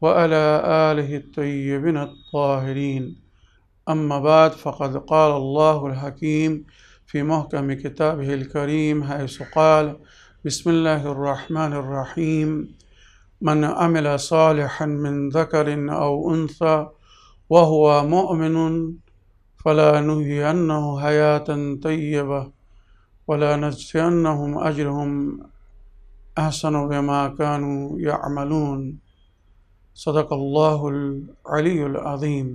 وعلى آله الطيبين الطاهرين. أما بعد فقد قال الله الحكيم في محكم كتابه الكريم حيث قال بسم الله الرحمن الرحيم. من عمل صالحا من ذكر أو أنثى وهو مؤمن فلا نهينه حياة طيبة ولا نجزينهم أجرهم أحسن بما كانوا يعملون. صدق الله العلي العظيم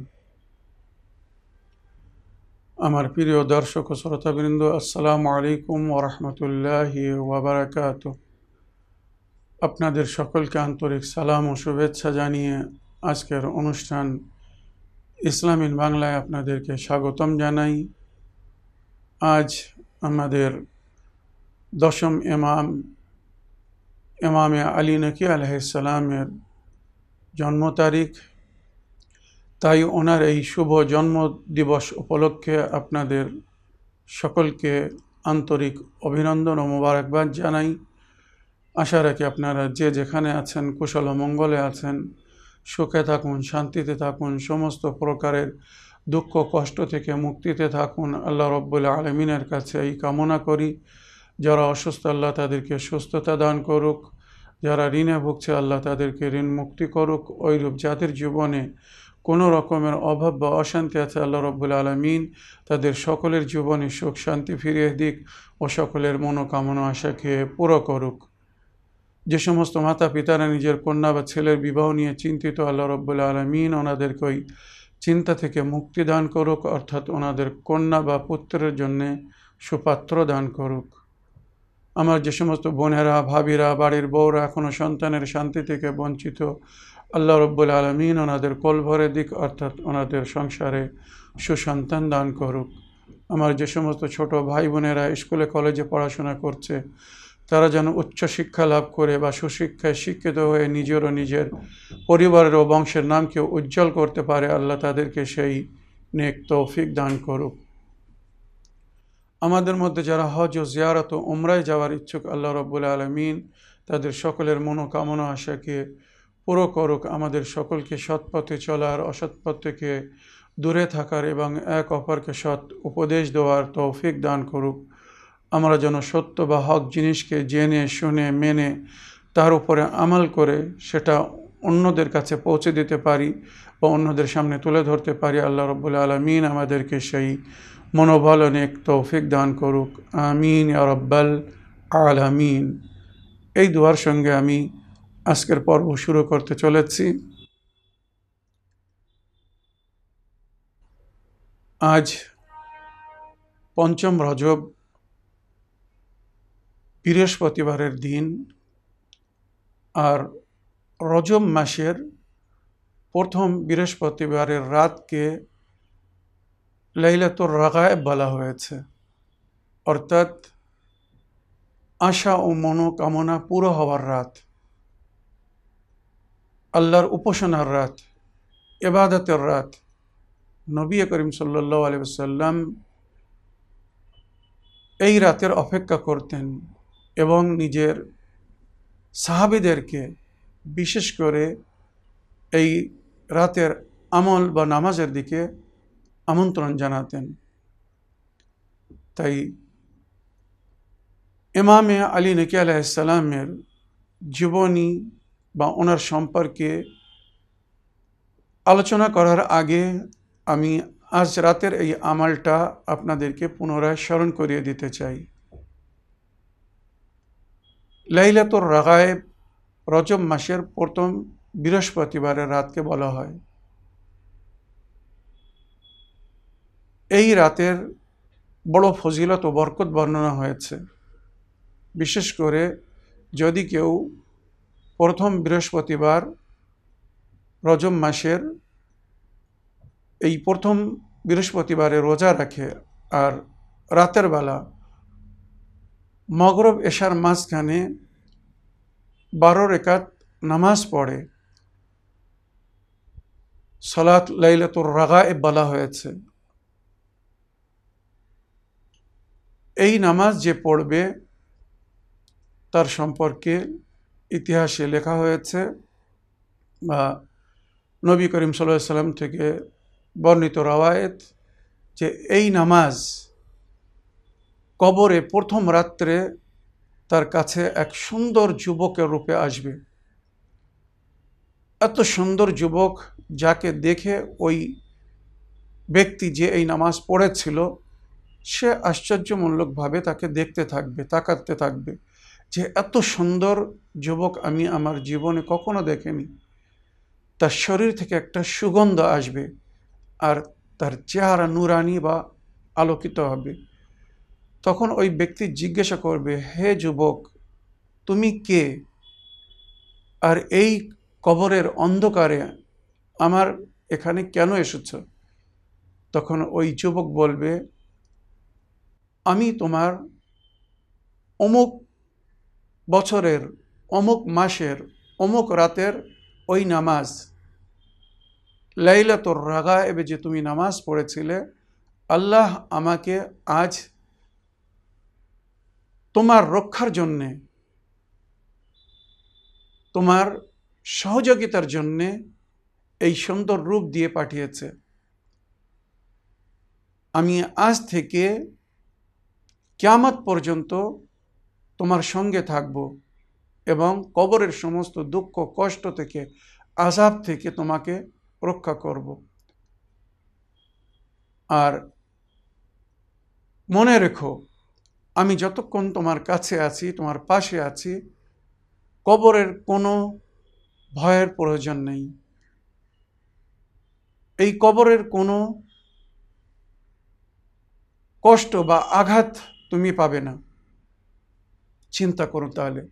আমার প্রিয় দর্শক ও শ্রোতাবৃন্দ আসসালামু আলাইকুম ওরহমতুল্লাহি ওবরাকাত আপনাদের সকলকে আন্তরিক সালাম ও শুভেচ্ছা জানিয়ে আজকের অনুষ্ঠান ইসলামিন বাংলায় আপনাদেরকে স্বাগতম জানাই আজ আমাদের দশম ইমাম ইমামে আলী নকি আলহিসাল্লামের জন্ম তারিখ, তাই ওনার এই শুভ জন্ম দিবস উপলক্ষে আপনাদের সকলকে আন্তরিক অভিনন্দন ও মোবারকবাদ জানাই। আশা রাখি আপনারা যে যেখানে আছেন, কুশল মঙ্গলে আছেন, সুখে থাকুন, শান্তিতে থাকুন, সমস্ত প্রকারের দুঃখ, কষ্ট থেকে মুক্তিতে থাকুন। আল্লাহ রব্বুল আলমিনের কাছে এই কামনা করি। যারা অসুস্থ, আল্লাহ তাদেরকে সুস্থতা দান করুক। যারা ঋণে ভুগছে, আল্লাহ তাদেরকে ঋণ মুক্তি করুক। ওইরূপ যাদের জীবনে কোনো রকমের অভাব বা অশান্তি আছে, আল্লাহ রব্বুল আলমিন তাদের সকলের জীবনে সুখ, শান্তি ফিরিয়ে দিক ও সকলের মনোকামনা আশাকে পুরো করুক। যে সমস্ত মাতা পিতারা নিজের কন্যা বা ছেলের বিবাহ নিয়ে চিন্তিত, আল্লাহ রব্বুল আলমিন ওনাদেরকে ওই চিন্তা থেকে মুক্তি দান করুক, অর্থাৎ ওনাদের কন্যা বা পুত্রের জন্যে সুপাত্র দান করুক। আমার যে সমস্ত বোনেরা, ভাবিরা, বাড়ির বউরা এখনও সন্তানের শান্তি থেকে বঞ্চিত, আল্লাহ রব্বুল আলমিন ওনাদের কোল ভরে দিক অর্থাৎ ওনাদের সংসারে সুসন্তান দান করুক। আমার যে সমস্ত ছোট ভাই বোনেরা স্কুলে, কলেজে পড়াশোনা করছে, তারা যেন উচ্চ শিক্ষা লাভ করে বা সুশিক্ষায় শিক্ষিত হয়ে নিজের ও নিজের পরিবারের ও বংশের নামকে উজ্জ্বল করতে পারে, আল্লাহ তাদেরকে সেই নেক তৌফিক দান করুক। আমাদের মধ্যে যারা হজ ও জিয়ারত ও উমরায় যাওয়ার ইচ্ছুক আল্লাহ রব্বুল আলমিন, তাদের সকলের মনোকামনা আশাকে পুরো করুক, আমাদের সকলকে সৎপথে চলার অসৎপথ থেকে দূরে থাকার এবং এক অপরকে সৎ উপদেশ দেওয়ার তৌফিক দান করুক। আমরা যেন সত্য বা হক জিনিসকে জেনে, শুনে, মেনে, তার উপরে আমাল করে সেটা অন্যদের কাছে পৌঁছে দিতে পারি বা অন্যদের সামনে তুলে ধরতে পারি, আল্লাহ রব্বুল আলমিন আমাদেরকে সেই মনোবল অনেক তৌফিক দান করুক। আমিন রব্বাল আলামিন। এই দুয়ার সঙ্গে আমি আজকের পর্ব শুরু করতে চলেছি। আজ পঞ্চম রজব, বৃহস্পতিবারের দিন। আর রজব মাসের প্রথম বৃহস্পতিবারের রাতকে লাইলাতুর রাগায় বলা হয়েছে। অর্থাৎ আশা ও মনোকামনা পুরো হওয়ার রাত, আল্লাহর উপাসনার রাত এবাদতের রাত, নবী করিম সাল্লা আলিয়াল্লাম এই রাতের অপেক্ষা করতেন এবং নিজের সাহাবিদেরকে বিশেষ করে এই রাতের আমল বা নামাজের দিকে আমন্ত্রণ জানাতেন। তাই ইমামে আলী নকি আলাইসালামের জীবনী বা ওনার সম্পর্কে আলোচনা করার আগে আমি আজ রাতের এই আমালটা আপনাদেরকে পুনরায় স্মরণ করিয়ে দিতে চাই। লাইলাতুর রাগায়েব রজব মাসের প্রথম বৃহস্পতিবারের রাতকে বলা হয়। এই রাতের বড় ফজিলত ও বরকত বর্ণনা হয়েছে। বিশেষ করে যদি কেউ প্রথম বৃহস্পতিবার রজম মাসের এই প্রথম বৃহস্পতিবারে রোজা রাখে আর রাতের বেলা মগরব এশার মাঝখানে বারো রেখাত নামাজ পড়ে, সলাত লাইলাতুর রাগায়ে বলা হয়েছে। এই নামাজ যে পড়বে, তার সম্পর্কে ইতিহাসে লেখা হয়েছে বা নবী করিম সাল্লাহ সাল্লাম থেকে বর্ণিত রাওয়ায়েত যে এই নামাজ কবরে প্রথম রাত্রে তার কাছে এক সুন্দর যুবকের রূপে আসবে। এত সুন্দর যুবক যাকে দেখে ওই ব্যক্তি যে এই নামাজ পড়েছিল সে আশ্চর্যমূলকভাবে তাকে দেখতে থাকবে, তাকাতে থাকবে যে এত সুন্দর যুবক আমি আমার জীবনে কখনো দেখিনি। তার শরীর থেকে একটা সুগন্ধ আসবে আর তার চেহারা নুরানি বা আলোকিত হবে। তখন ওই ব্যক্তি জিজ্ঞাসা করবে, হে যুবক, তুমি কে? আর এই কবরের অন্ধকারে আমার এখানে কেন এসেছ? তখন ওই যুবক বলবে আমি তোমার অমুক বছরের, অমুক মাসের, অমুক রাতের ওই নামাজ, লাইলাতুর রাগা এবে যে তুমি নামাজ পড়েছিলে, আল্লাহ আমাকে আজ তোমার রক্ষার জন্যে, তোমার সহযোগিতার জন্যে এই সুন্দর রূপ দিয়ে পাঠিয়েছে। আমি আজ থেকে ক্যামত পর্যন্ত তোমার সঙ্গে থাকব এবং কবরের সমস্ত দুঃখ, কষ্ট থেকে আজাব থেকে তোমাকে রক্ষা করব। আর মনে রেখো, আমি যতক্ষণ তোমার কাছে আছি, তোমার পাশে আছি, কবরের কোনো ভয়ের প্রয়োজন নেই। এই কবরের কোনো কষ্ট বা আঘাত তুমি পাবে না। চিন্তা করো তাহলে।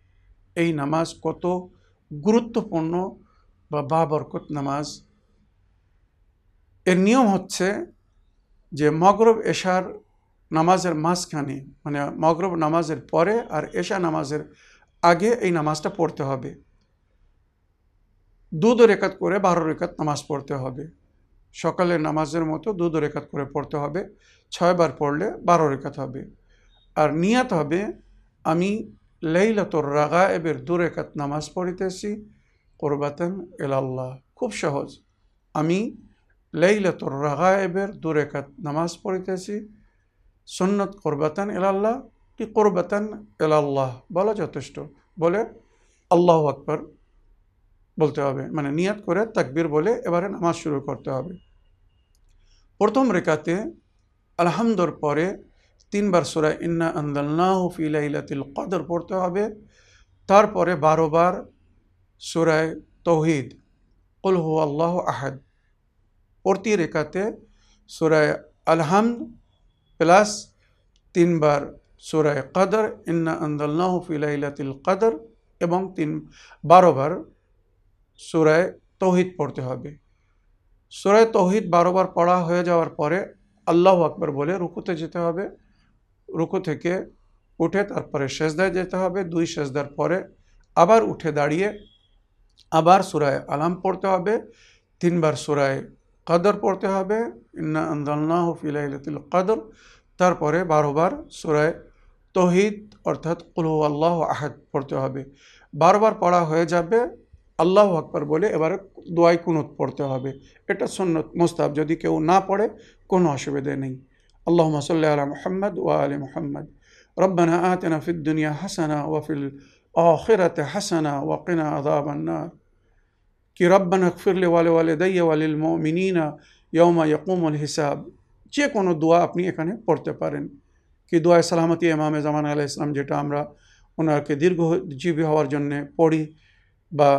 এই নামাজ কত গুরুত্বপূর্ণ বা বাবরকত নামাজ। এর নিয়ম হচ্ছে যে মগরব এশার নামাজের মাঝখানে মানে মগরব নামাজের পরে আর এশা নামাজের আগে এই নামাজটা পড়তে হবে। দুধ রেখাত করে বারো রেখাত নামাজ পড়তে হবে। সকালের নামাজের মতো দুধ রেখাত করে পড়তে হবে। ছয়বার পড়লে বারো রেখাত হবে। আর নিয়াত হবে, আমি লাইলাতুর রাগা এবের দু রেখাত নামাজ পড়িতেছি, কোরবাতেন এলাল্লাহ খুব সহজ। আমি লাইলাতুর রাগা এবের দু রেখাত নামাজ পড়িতেছি, সন্নত কোরবাতান এলাল্লাহ কি কোরবাতান এলাল্লাহ বলা যথেষ্ট। বলে আল্লাহ আকবর বলতে হবে। মানে নিয়াত করে তাকবির বলে এবারে নামাজ শুরু করতে হবে। প্রথম রেখাতে আলহামদুর পরে তিনবার সুরা ইন্না আন্দাল্লাহ ফিলাইলাতিল কদর পড়তে হবে। তারপরে বারোবার সুরায় তৌহিদ, কুল আল্লাহ আহাদ। প্রতি রেখাতে সুরায় আলহামদ প্লাস তিনবার সুরায় কদর, ইন্না আন্দাল্লাহ ফিলাইলাতিল কদর এবং তিন বারোবার সুরায় তৌহিদ পড়তে হবে। সুরায় তৌহিদ বারোবার পড়া হয়ে যাওয়ার পরে আল্লাহ আকবর বলে রুকুতে যেতে হবে। রুকু থেকে উঠে তারপরে সেজদায় যেতে হবে, দুই সেজদার পরে আবার উঠে দাঁড়িয়ে আবার সুরায় আলাম পড়তে হবে, তিনবার সুরায় কদর পড়তে হবে, ইন্না কদর, তারপরে বারোবার সুরায় তহিদ অর্থাৎ কুলু আল্লাহ আহাদ পড়তে হবে। বারবার পড়া হয়ে যাবে, আল্লাহ আকবর বলে এবারে দোয়াই কুনুত পড়তে হবে। এটা সন্নত মোস্তাব যদি কেউ না পড়ে কোনো অসুবিধে নেই। আল্লাহ সাল্লি আলা মোহাম্মদ ও আলী মোহাম্মদ ربنا آتنا في الدنيا حسنة وفي الآخرة حسنة وقنا عذاب النار كي ربنا اغفر لي ولوالدي وللمؤمنين ইয়মা ইয়কুমুল হিসাব যে কোনো দোয়া আপনি এখানে পড়তে পারেন কি দোয়ায় সালামতি ইমামে জামান আলাহ ইসলাম যেটা আমরা ওনাকে দীর্ঘজীবী হওয়ার জন্যে পড়ি বা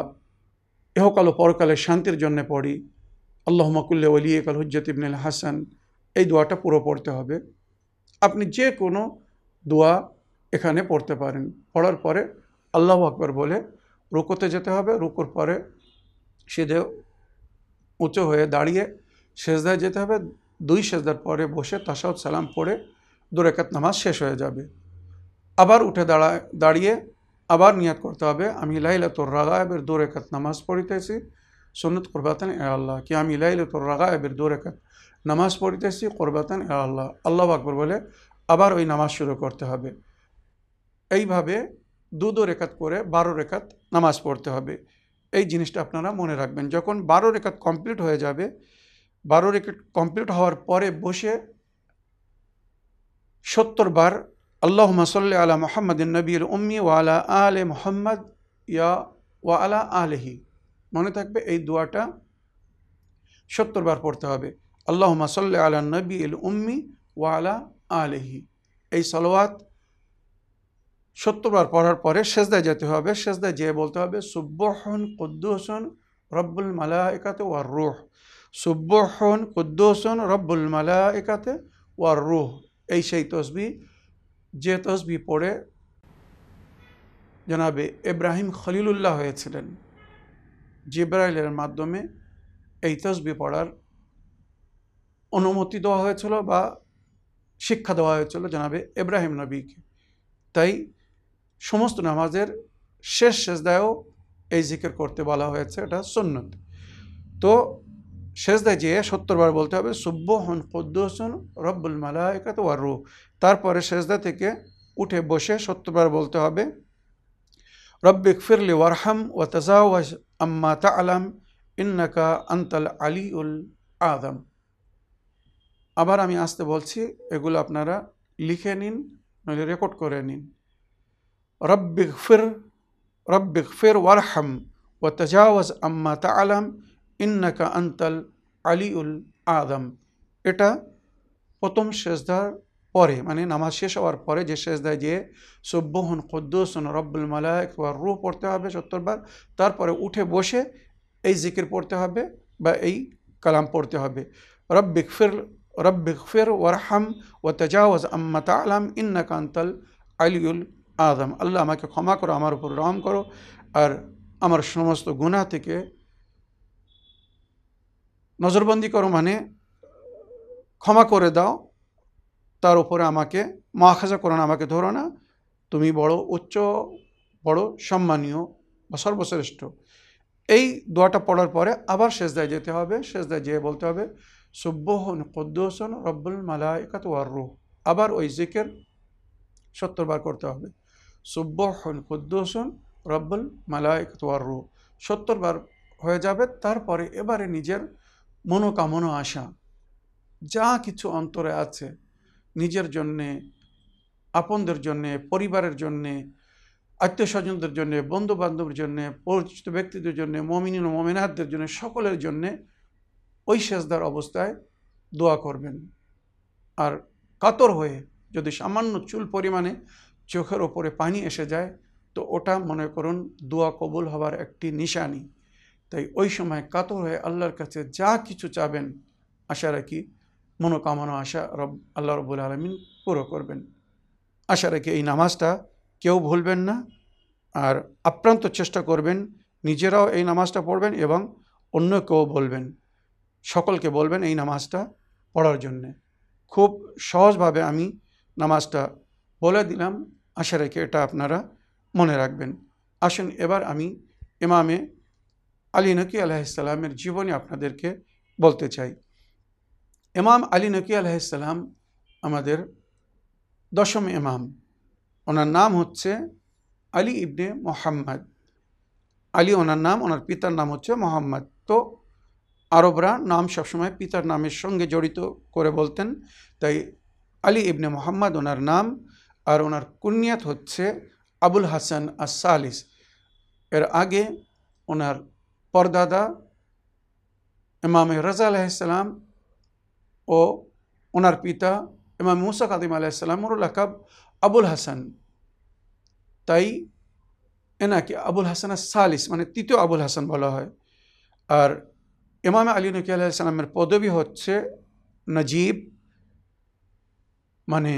এহকাল ও পরকালে শান্তির জন্য পড়ি আল্লাহ মকুল্লে ওলি কাল হুজ্জত ইবনুল হাসান এই দোয়াটা পুরো পড়তে হবে। আপনি যে কোনো দোয়া এখানে পড়তে পারেন। পড়ার পরে আল্লাহ আকবর বলে, রুকোতে যেতে হবে। রুকোর পরে সিধে উঁচু হয়ে দাঁড়িয়ে সেজদায় যেতে হবে। দুই সেজদার পরে বসে তাসাউদ সালাম পড়ে দুরেকাত নামাজ শেষ হয়ে যাবে। আবার উঠে দাঁড়ায় দাঁড়িয়ে আবার নিয়াত করতে হবে। আমি লাইলাতুর রাগায়েবের দু রেখাত নামাজ পড়িতেছি। সুন্নত করবাতেন, এ আল্লাহ, কি আমি লাইলাতুর রাগায়েবের দু রেখাত নামাজ পড়িতেছি, করবাতেন আল্লাহ। আল্লাহ আকবর বলে আবার ওই নামাজ শুরু করতে হবে। এইভাবে দু দু রেখাত করে বারো রেখাত নামাজ পড়তে হবে। এই জিনিসটা আপনারা মনে রাখবেন। যখন বারো রেখাত কমপ্লিট হয়ে যাবে, বারো রেখাত কমপ্লিট হওয়ার পরে বসে সত্তর বার আল্লাহ সাল্লি আলা মোহাম্মদ নবীর উম্মি ওয়ালা আলে মোহাম্মদ ইয়া ওয়া আলা আলহি। মনে থাকবে এই দোয়াটা সত্তর বার পড়তে হবে। আল্লাহ সাল্লি আলা নবী ইল উম্মি ওয়ালা আলহি। এই সলোয়াত সত্তরবার পড়ার পরে সেজদায় যেতে হবে, সেজদায় যেয়ে বলতে হবে সুব্বহন কুদ্দুসন রব্বুল মালাইকাতে ওয়ার রুহ। সুব্বহন কুদ্দুসন রব্বুল মালাইকাতে ওয়ার রুহ। এই সেই তসবি, যে তসবি পড়ে জনাবে ইব্রাহিম খলিলুল্লাহ হয়েছিলেন। জিব্রাইলের মাধ্যমে এই তসবি পড়ার অনুমতি দেওয়া হয়েছিল বা শিক্ষা দেওয়া হয়েছিল জানাবে ইব্রাহিম নবীকে। তাই সমস্ত নামাজের শেষ শেষদায়ও এই জিকির করতে বলা হয়েছে, এটা সন্ন্যত তো শেষদায় যেয়ে সত্তরবার বলতে হবে, সুব্বহন কুদ্দুসন রব্বুল মালাইকাত ওয়ার রু তারপরে শেষদা থেকে উঠে বসে সত্তরবার বলতে হবে রব্বিক ফিরলি ওয়ারহাম ও তাজাওয়াজ আম্মা তা আলাম ইন্নাকা আন্তাল আলী উল আদম আবার আমি আসতে বলছি, এগুলো আপনারা লিখে নিন, নইলে রেকর্ড করে নিন। রব্বিক ফির রব্বিক ফির ওয়ারহাম ও তাজাওয়াজ আম্মা তালাম ইন্নাকা আন্তাল আলিউল আদম এটা প্রথম শেষদার পরে মানে নামাজ শেষ হওয়ার পরে যে শেষদায় যে সব্বহন কদ্দুসন রব্বুল মালায়ক বা রু পড়তে হবে সত্তরবার তারপরে উঠে বসে এই জিকির পড়তে হবে বা এই কালাম পড়তে হবে। রব্বিক ফির রব্বিক ফির ওয়ারহাম ও তাজাওয়াজ আম্মা তালাম ইন্নাকা আন্তাল আলিউল আদম আল্লাহ আমাকে ক্ষমা করো, আমার উপর রহম করো আর আমার সমস্ত গুণা থেকে নজরবন্দি করো মানে ক্ষমা করে দাও। তার উপরে আমাকে মহাখাজা করো না আমাকে ধরো না। তুমি বড় উচ্চ, বড় সম্মানীয় বা সর্বশ্রেষ্ঠ। এই দোয়াটা পড়ার পরে আবার শেষদায় যেতে হবে। শেষদায় যেয়ে বলতে হবে সুব্বহন কদ্দোসন রব্বুল মালাইকাত ওয়ার আবার ওই জিকের সত্তর বার করতে হবে। সুব্বহন কদ্দোসন রব্বুল মালাইকাত ওয়ার রুহ। সত্তর বার হয়ে যাবে, তারপরে এবারে নিজের মনোকামনা আশা যা কিছু অন্তরে আছে, নিজের জন্যে, আপনদের জন্যে, পরিবারের জন্যে, আত্মীয় স্বজনদের জন্যে বন্ধু বান্ধবের জন্যে, পরিচিত ব্যক্তিদের জন্যে, মমিন ও মমিনাতদের জন্য, সকলের জন্যে ওই সেজদার অবস্থায় দোয়া করবেন। আর কাতর হয়ে যদি সামান্য চুল পরিমাণে চোখের ওপরে পানি এসে যায়, তো ওটা মনে করুন দোয়া কবুল হবার একটি নিশানি। তাই ওই সময় কাতর হয়ে আল্লাহর কাছে যা কিছু চাবেন, আশা রাখি মনোকামনা, আশা রব, আল্লাহ রবুল আলমিন পুরো করবেন। আশা রাখি এই নামাজটা কেউ ভুলবেন না। আর আপ্রান্ত চেষ্টা করবেন, নিজেরাও এই নামাজটা পড়বেন এবং অন্য কেউ বলবেন। সকলকে বলবেন এই নামাজটা পড়ার জন্যে। খুব সহজভাবে আমি নামাজটা বলে দিলাম। আশা রেখে এটা আপনারা মনে রাখবেন। আসুন, এবার আমি ইমামে আলী নকি আলাইসাল্লামের জীবনী আপনাদেরকে বলতে চাই। ইমাম আলী নকি আলাইসাল্লাম আমাদের দশম ইমাম। ওনার নাম হচ্ছে আলী ইবনে মোহাম্মদ। আলী ওনার নাম, ওনার পিতার নাম হচ্ছে মোহাম্মদ। তো আরবরা নাম সবসময় পিতার নামের সঙ্গে জড়িত করে বলতেন। তাই আলী ইবনে মোহাম্মদ ওনার নাম আর ওনার কুনিয়াত হচ্ছে আবুল হাসান আসালিস এর আগে ওনার পরদাদা ইমাম রাজা আলাইসালাম ও ওনার পিতা ইমাম মুসা কাদিম আলাইসাল্লামর লাকাব আবুল হাসান। তাই এনাকে আবুল হাসান সালিস মানে তৃতীয় আবুল হাসান বলা হয়। আর ইমাম আলী নকি আলাইসাল্লামের পদবি হচ্ছে নজিব মানে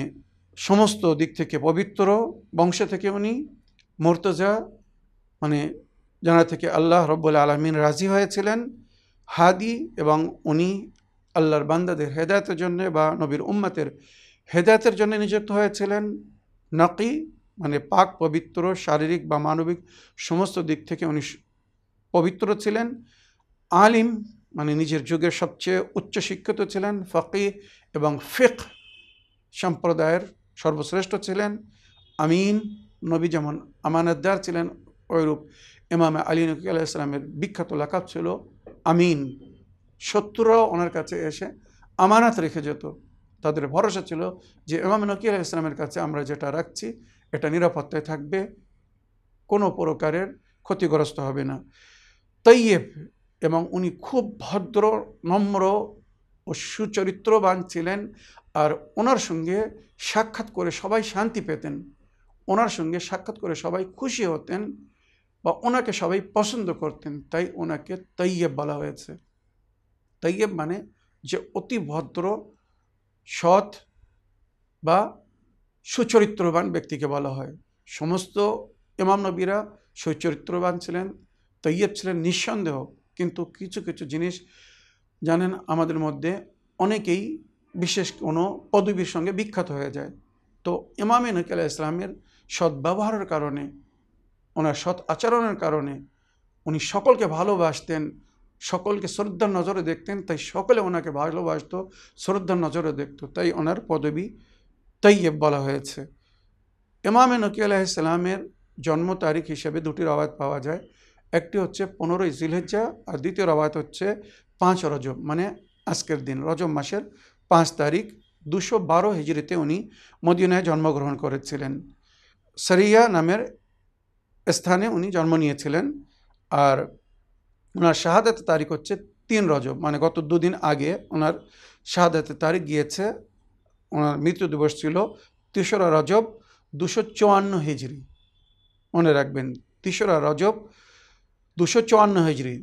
সমস্ত দিক থেকে পবিত্র বংশ থেকে উনি, মোর্তজা মানে যারা থেকে আল্লাহ রব্বুল আলমিন রাজি হয়েছিলেন, হাদি এবং উনি আল্লাহর বান্দাদের হেদায়তের জন্য বা নবীর উম্মাতের হেদায়তের জন্য নিযুক্ত হয়েছিলেন। নকি মানে পাক, পবিত্র, শারীরিক বা মানবিক সমস্ত দিক থেকে উনি পবিত্র ছিলেন। আলিম মানে নিজের যুগের সবচেয়ে উচ্চশিক্ষিত ছিলেন, ফকি এবং ফিক সম্প্রদায়ের সর্বশ্রেষ্ঠ ছিলেন। আমিন নবী যেমন আমানতদার ছিলেন, ওইরূপ ইমাম আলী নকি আলাহ ইসলামের বিখ্যাত লাকাব ছিল আমিন। শত্রুরাও ওনার কাছে এসে আমানত রেখে যেত। তাদের ভরসা ছিল যে ইমাম নকি আলাহ ইসলামের কাছে আমরা যেটা রাখছি, এটা নিরাপত্তায় থাকবে, কোনো প্রকারের ক্ষতিগ্রস্ত হবে না। তৈয়েব এবং উনি খুব ভদ্র, নম্র ও সুচরিত্রবান ছিলেন আর ওনার সঙ্গে সাক্ষাৎ করে সবাই শান্তি পেতেন। ওনার সঙ্গে সাক্ষাৎ করে সবাই খুশি হতেন বা ওনাকে সবাই পছন্দ করতেন, তাই ওনাকে তৈয়েব বলা হয়েছে। তৈয়েব মানে যে অতি ভদ্র, সৎ বা সুচরিত্রবান ব্যক্তিকে বলা হয়। সমস্ত ইমাম নবীরা সুচরিত্রবান ছিলেন, তৈয়ব ছিলেন নিঃসন্দেহ। কিন্তু কিছু কিছু জিনিস জানেন আমাদের মধ্যে অনেকেই বিশেষ কোনো পদবীর সঙ্গে বিখ্যাত হয়ে যায়। তো ইমামে নকিল ইসলামের সদ্ব্যবহারের কারণে, ওনার সৎ আচরণের কারণে উনি সকলকে ভালোবাসতেন, সকলকে শ্রদ্ধার নজরে দেখতেন, তাই সকলে ওনাকে ভালোবাসত, শ্রদ্ধার নজরে দেখত, তাই ওনার পদবী তৈয়ব বলা হয়েছে। ইমামে নকি আলাইসালামের জন্ম তারিখ হিসেবে দুটি রবায়ত পাওয়া যায়। একটি হচ্ছে পনেরোই জিলহেজ্জা আর দ্বিতীয় রবায়ত হচ্ছে পাঁচ রজব মানে আজকের দিন, রজব মাসের পাঁচ তারিখ দুশো বারো হিজড়িতে উনি মদিনায় জন্মগ্রহণ করেছিলেন। সরিয়া নামের স্থানে উনি জন্ম নিয়েছিলেন আর ওনার শাহাদাতের তারিখ হচ্ছে তিন রজব মানে গত দুদিন আগে ওনার শাহাদাতের তারিখ গিয়েছে। ওনার মৃত্যু দিবস ছিল তেসরা রজব দুশো চুয়ান্ন হিজড়ি। মনে রাখবেন, তেসরা রজব দুশো চুয়ান্ন হিজড়ি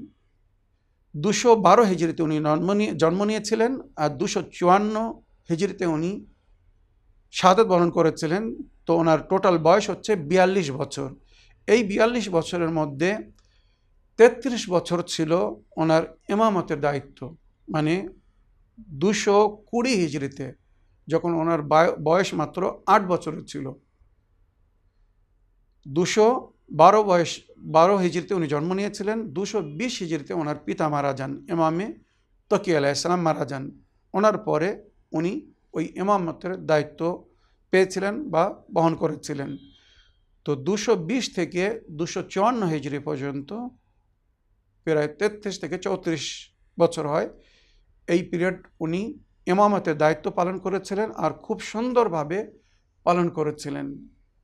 দুশো বারো হিজড়িতে উনি জন্ম নিয়ে, জন্ম নিয়েছিলেন আর দুশো চুয়ান্ন হিজড়িতে উনি শাহাদত বরণ করেছিলেন। তো ওনার টোটাল বয়স হচ্ছে বিয়াল্লিশ বছর। এই বিয়াল্লিশ বছরের মধ্যে তেত্রিশ বছর ছিল ওনার এমামতের দায়িত্ব। মানে দুশো কুড়ি হিজড়িতে যখন ওনার বয়স মাত্র আট বছরের ছিল। দুশো বারো বয়স, বারো হিজড়িতে উনি জন্ম নিয়েছিলেন, দুশো বিশ হিজড়িতে ওনার পিতা মারা যান এমামে তকি আলাইসালাম মারা যান। ওনার পরে উনি ওই এমামতের দায়িত্ব পেয়েছিলেন বা বহন করেছিলেন। তো দুশো বিশ থেকে দুশো চুয়ান্ন হিজড়ি পর্যন্ত প্রায় তেত্রিশ থেকে চৌত্রিশ বছর হয়। এই পিরিয়ড উনি এমামতের দায়িত্ব পালন করেছিলেন আর খুব সুন্দরভাবে পালন করেছিলেন।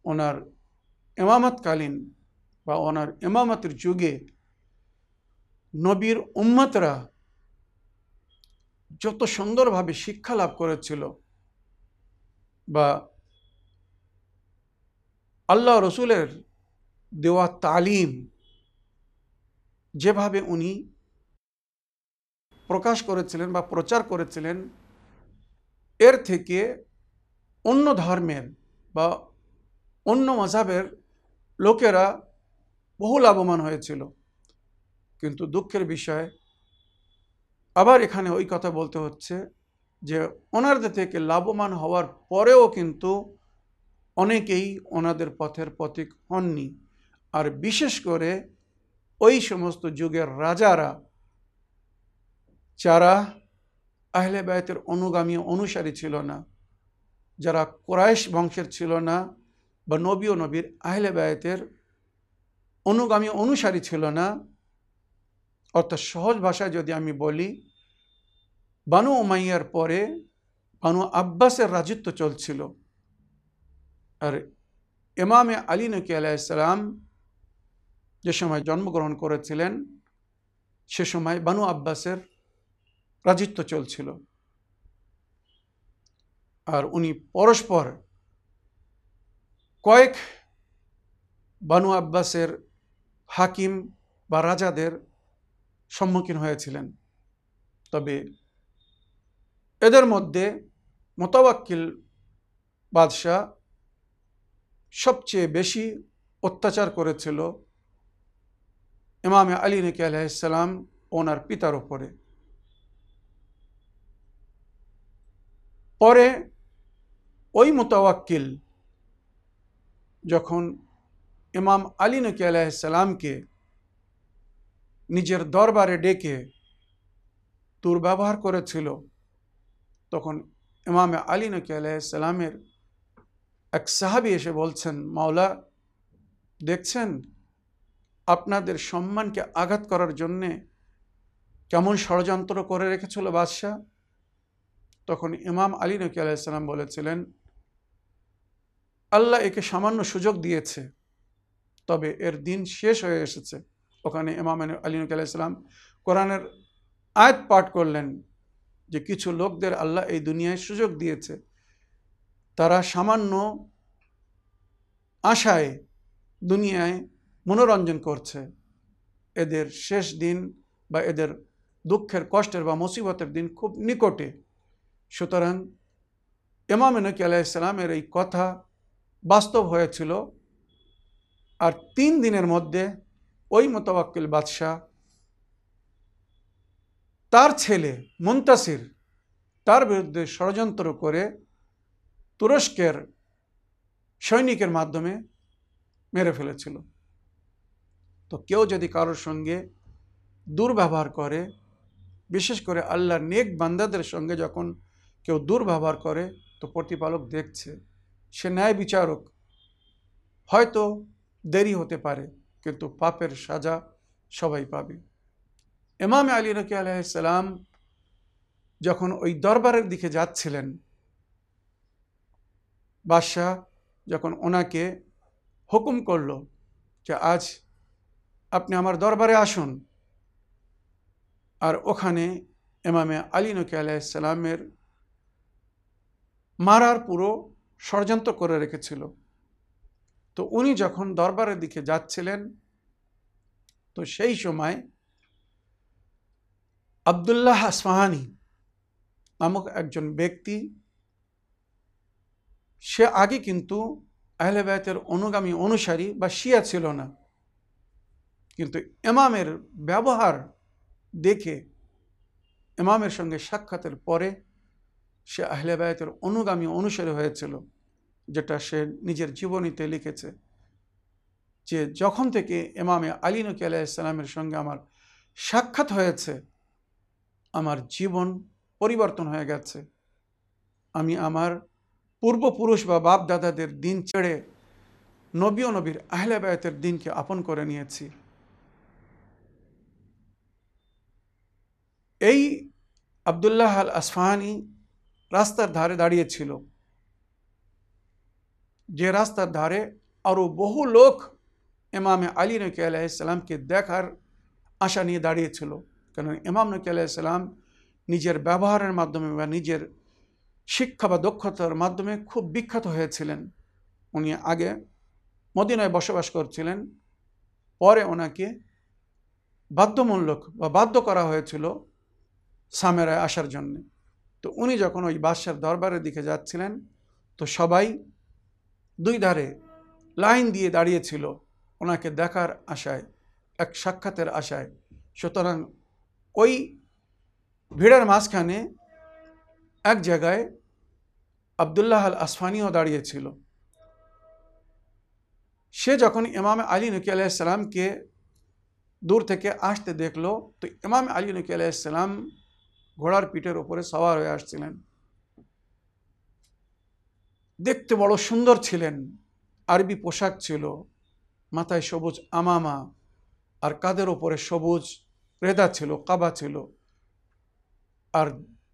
ওনার এমামতকালীন বা ওনার এমামতের যুগে নবীর উম্মতরা যত সুন্দরভাবে শিক্ষা লাভ করেছিল বা আল্লাহ রসুলের দেওয়া তালিম যেভাবে উনি প্রকাশ করেছিলেন বা প্রচার করেছিলেন, এর থেকে অন্য ধর্মের বা অন্য মজাবের লোকেরা বহু লাভবান হয়েছিল। কিন্তু দুঃখের বিষয়, আবার এখানে ওই কথা বলতে হচ্ছে যে ওনাদের থেকে লাভবান হওয়ার পরেও কিন্তু অনেকেই ওনাদের পথের পথিক হননি। আর বিশেষ করে ওই সমস্ত যুগের রাজারা, যারা আহলে বায়তের অনুগামী অনুসারী ছিল না, যারা কোরাইশ বংশের ছিল না বা নবী ও নবীর আহলে বায়তের অনুগামী অনুসারী ছিল না। অর্থাৎ সহজ ভাষায় যদি আমি বলি, বানু ওমাইয়ার পরে বানু আব্বাসের রাজত্ব চলছিল। আর ইমামে আলী নকি আলাইসালাম যে সময় জন্মগ্রহণ করেছিলেন, সে সময় বানু আব্বাসের রাজিত্ব চলছিল। আর উনি পরস্পর কয়েক বানু আব্বাসের হাকিম বা রাজাদের সম্মুখীন হয়েছিলেন। তবে এদের মধ্যে মোতাবাক্কিল বাদশাহ সবচেয়ে বেশি অত্যাচার করেছিল ইমামে আলী নকি আলাইসাল্লাম ওনার পিতার ওপরে পরে ওই মোতাওয়াক্কিল যখন ইমাম আলী নকি আলাইসাল্লামকে নিজের দরবারে ডেকে দুর্ব্যবহার করেছিল, তখন ইমামে আলী নকি আলাইসাল্লামের এক সাহাবি এসে বলছেন, মাওলা, দেখছেন? আপনাদের সম্মানকে আঘাত করার জন্যে কেমন ষড়যন্ত্র করে রেখেছিল বাদশাহ? তখন ইমাম আলী নকি আলাইসাল্লাম বলেছিলেন আল্লাহ একে সামান্য সুযোগ দিয়েছে, তবে এর দিন শেষ হয়ে এসেছে। ওখানে ইমাম আলী নকি আলাইসাল্লাম কোরআনের আয়াত পাঠ করলেন যে কিছু লোকদের আল্লাহ এই দুনিয়ায় সুযোগ দিয়েছে। তারা সামান্য আশায় দুনিয়ায় মনোরঞ্জন করছে। এদের শেষ দিন বা এদের দুঃখের কষ্টের বা মুসিবতের দিন খুব নিকটে। সুতরাং ইমাম নকি আলাইসালামের এই কথা বাস্তব হয়েছিল। আর তিন দিনের মধ্যে ওই মোতাবাক্কিল বাদশাহ তার ছেলে মুন্তাসির তার বিরুদ্ধে ষড়যন্ত্র করে তুরস্কের সৈনিকের মাধ্যমে মেরে ফেলেছিল। তো কেউ যদি কারোর সঙ্গে দুর্ব্যবহার করে, বিশেষ করে আল্লাহর নেক বান্দাদের সঙ্গে যখন কেউ দুর্ব্যবহার করে, তো প্রতিপালক দেখছে সে ন্যায় বিচারক। হয়তো দেরি হতে পারে, কিন্তু পাপের সাজা সবাই পাবে। ইমাম আলী রকি আলাইসালাম যখন ওই দরবারের দিকে যাচ্ছিলেন, বাদশাহ যখন ওনাকে হুকুম করল যে, আজ আপনি আমার দরবারে আসুন। আর ওখানে এমামে আলী নকি আলাইসালামের মারার পুরো ষড়যন্ত্র করে রেখেছিল। তো উনি যখন দরবারের দিকে যাচ্ছিলেন, তো সেই সময় আবদুল্লাহ আসফাহানি নামক একজন ব্যক্তি, সে আগে কিন্তু আহলেবায়তের অনুগামী অনুসারী বা শিয়া ছিল না। কিন্তু এমামের ব্যবহার দেখে এমামের সঙ্গে সাক্ষাতের পরে সে আহলে আহলেবায়তের অনুগামী অনুসারী হয়েছিল, যেটা সে নিজের জীবনীতে লিখেছে যে যখন থেকে এমামে আলী নকি আলাইসালামের সঙ্গে আমার সাক্ষাৎ হয়েছে, আমার জীবন পরিবর্তন হয়ে গেছে। আমি আমার পূর্বপুরুষ বা বাপ দাদাদের দিন ছেড়ে নবী ও নবীর আহলেবায়তের দিনকে আপন করে নিয়েছি। এই আবদুল্লাহ আল আসফাহানি রাস্তার ধারে দাঁড়িয়েছিল যে রাস্তার ধারে আরও বহু লোক ইমামে আলী নকি আলাইসাল্লামকে দেখার আশা নিয়ে দাঁড়িয়েছিল কেন ইমাম নকি আলাইসাল্লাম নিজের ব্যবহারের মাধ্যমে বা নিজের শিক্ষা বা দক্ষতার মাধ্যমে খুব বিখ্যাত হয়েছিলেন। উনি আগে মদিনায় বসবাস করছিলেন, পরে ওনাকে বাধ্যমূলক বা বাধ্য করা হয়েছিল সামেরায় আসার জন্য। তো উনি যখন ওই বাদশার দরবারের দিকে যাচ্ছিলেন, তো সবাই দুই ধারে লাইন দিয়ে দাঁড়িয়েছিল ওনাকে দেখার আশায়, এক সাক্ষাতের আশায়। সুতরাং ওই ভিড়ের মাঝখানে এক জায়গায় আবদুল্লাহ আল আসফানিও দাঁড়িয়েছিল। সে যখন ইমাম আলী নকি আলাইসালামকে দূর থেকে আসতে দেখল, তো ইমাম আলী নকি আলাইসালাম ঘোড়ার পিঠের ওপরে সওয়ার হয়ে আসছিলেন। দেখতে বড় সুন্দর ছিলেন। আরবি পোশাক ছিল, মাথায় সবুজ আমামা আর কাদের ওপরে সবুজ রেদা ছিল, কাবা ছিল। আর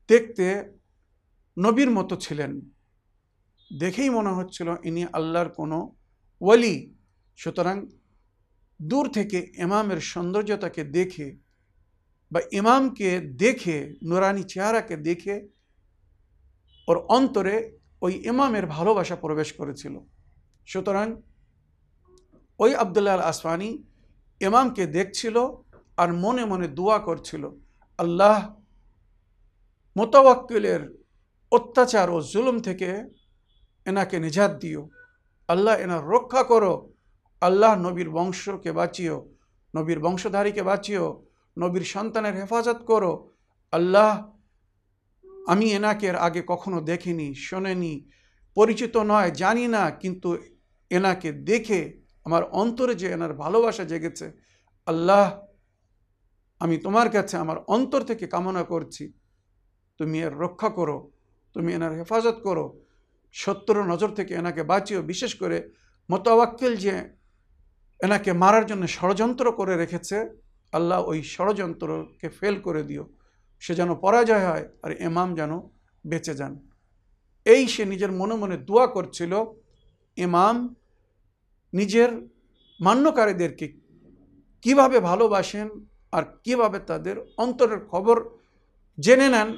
দেখতে নবীর মতো ছিলেন। দেখেই মনে হচ্ছিল ইনি আল্লাহর কোনো ওয়ালি। সুতরাং দূর থেকে এমামের সৌন্দর্যতাকে দেখে বা ইমামকে দেখে, নুরানি চেহারাকে দেখে ওর অন্তরে ওই ইমামের ভালোবাসা প্রবেশ করেছিল। সুতরাং ওই আবদুল্লাহ আল আসফানি ইমামকে দেখছিল আর মনে মনে দোয়া করছিল, আল্লাহ মোতাবাক্কিলের অত্যাচার ও জুলুম থেকে এনাকে নিজাত দিও। আল্লাহ এনার রক্ষা করো। আল্লাহ নবীর বংশকে বাঁচিও, নবীর বংশধারীকে বাঁচিও নবীর সন্তানের হেফাজত করো। আল্লাহ, আমি এনাকে আগে কখনো দেখিনি, শোনেনি, পরিচিত নয়, জানি না, কিন্তু এনাকে দেখে আমার অন্তরে যে এনার ভালোবাসা জেগেছে, আল্লাহ, আমি তোমার কাছে আমার অন্তর থেকে কামনা করছি। তুমি এর রক্ষা করো, তুমি এনার হেফাজত করো। সত্তর নজর থেকে এনাকে বাঁচিও, বিশেষ করে মোতাবাক্কিল যে এনাকে মারার জন্য ষড়যন্ত্র করে রেখেছে আল্লাহ ওই ষড়যন্ত্রকে ফেল করে দিও। সে যেন পরাজয় হয় আর এমাম যেন বেঁচে যান। এই সে নিজের মনে মনে দোয়া করছিল, ইমাম নিজের মান্যকারীদেরকে কীভাবে ভালোবাসেন আর কীভাবে তাদের অন্তরের খবর জেনে নেন,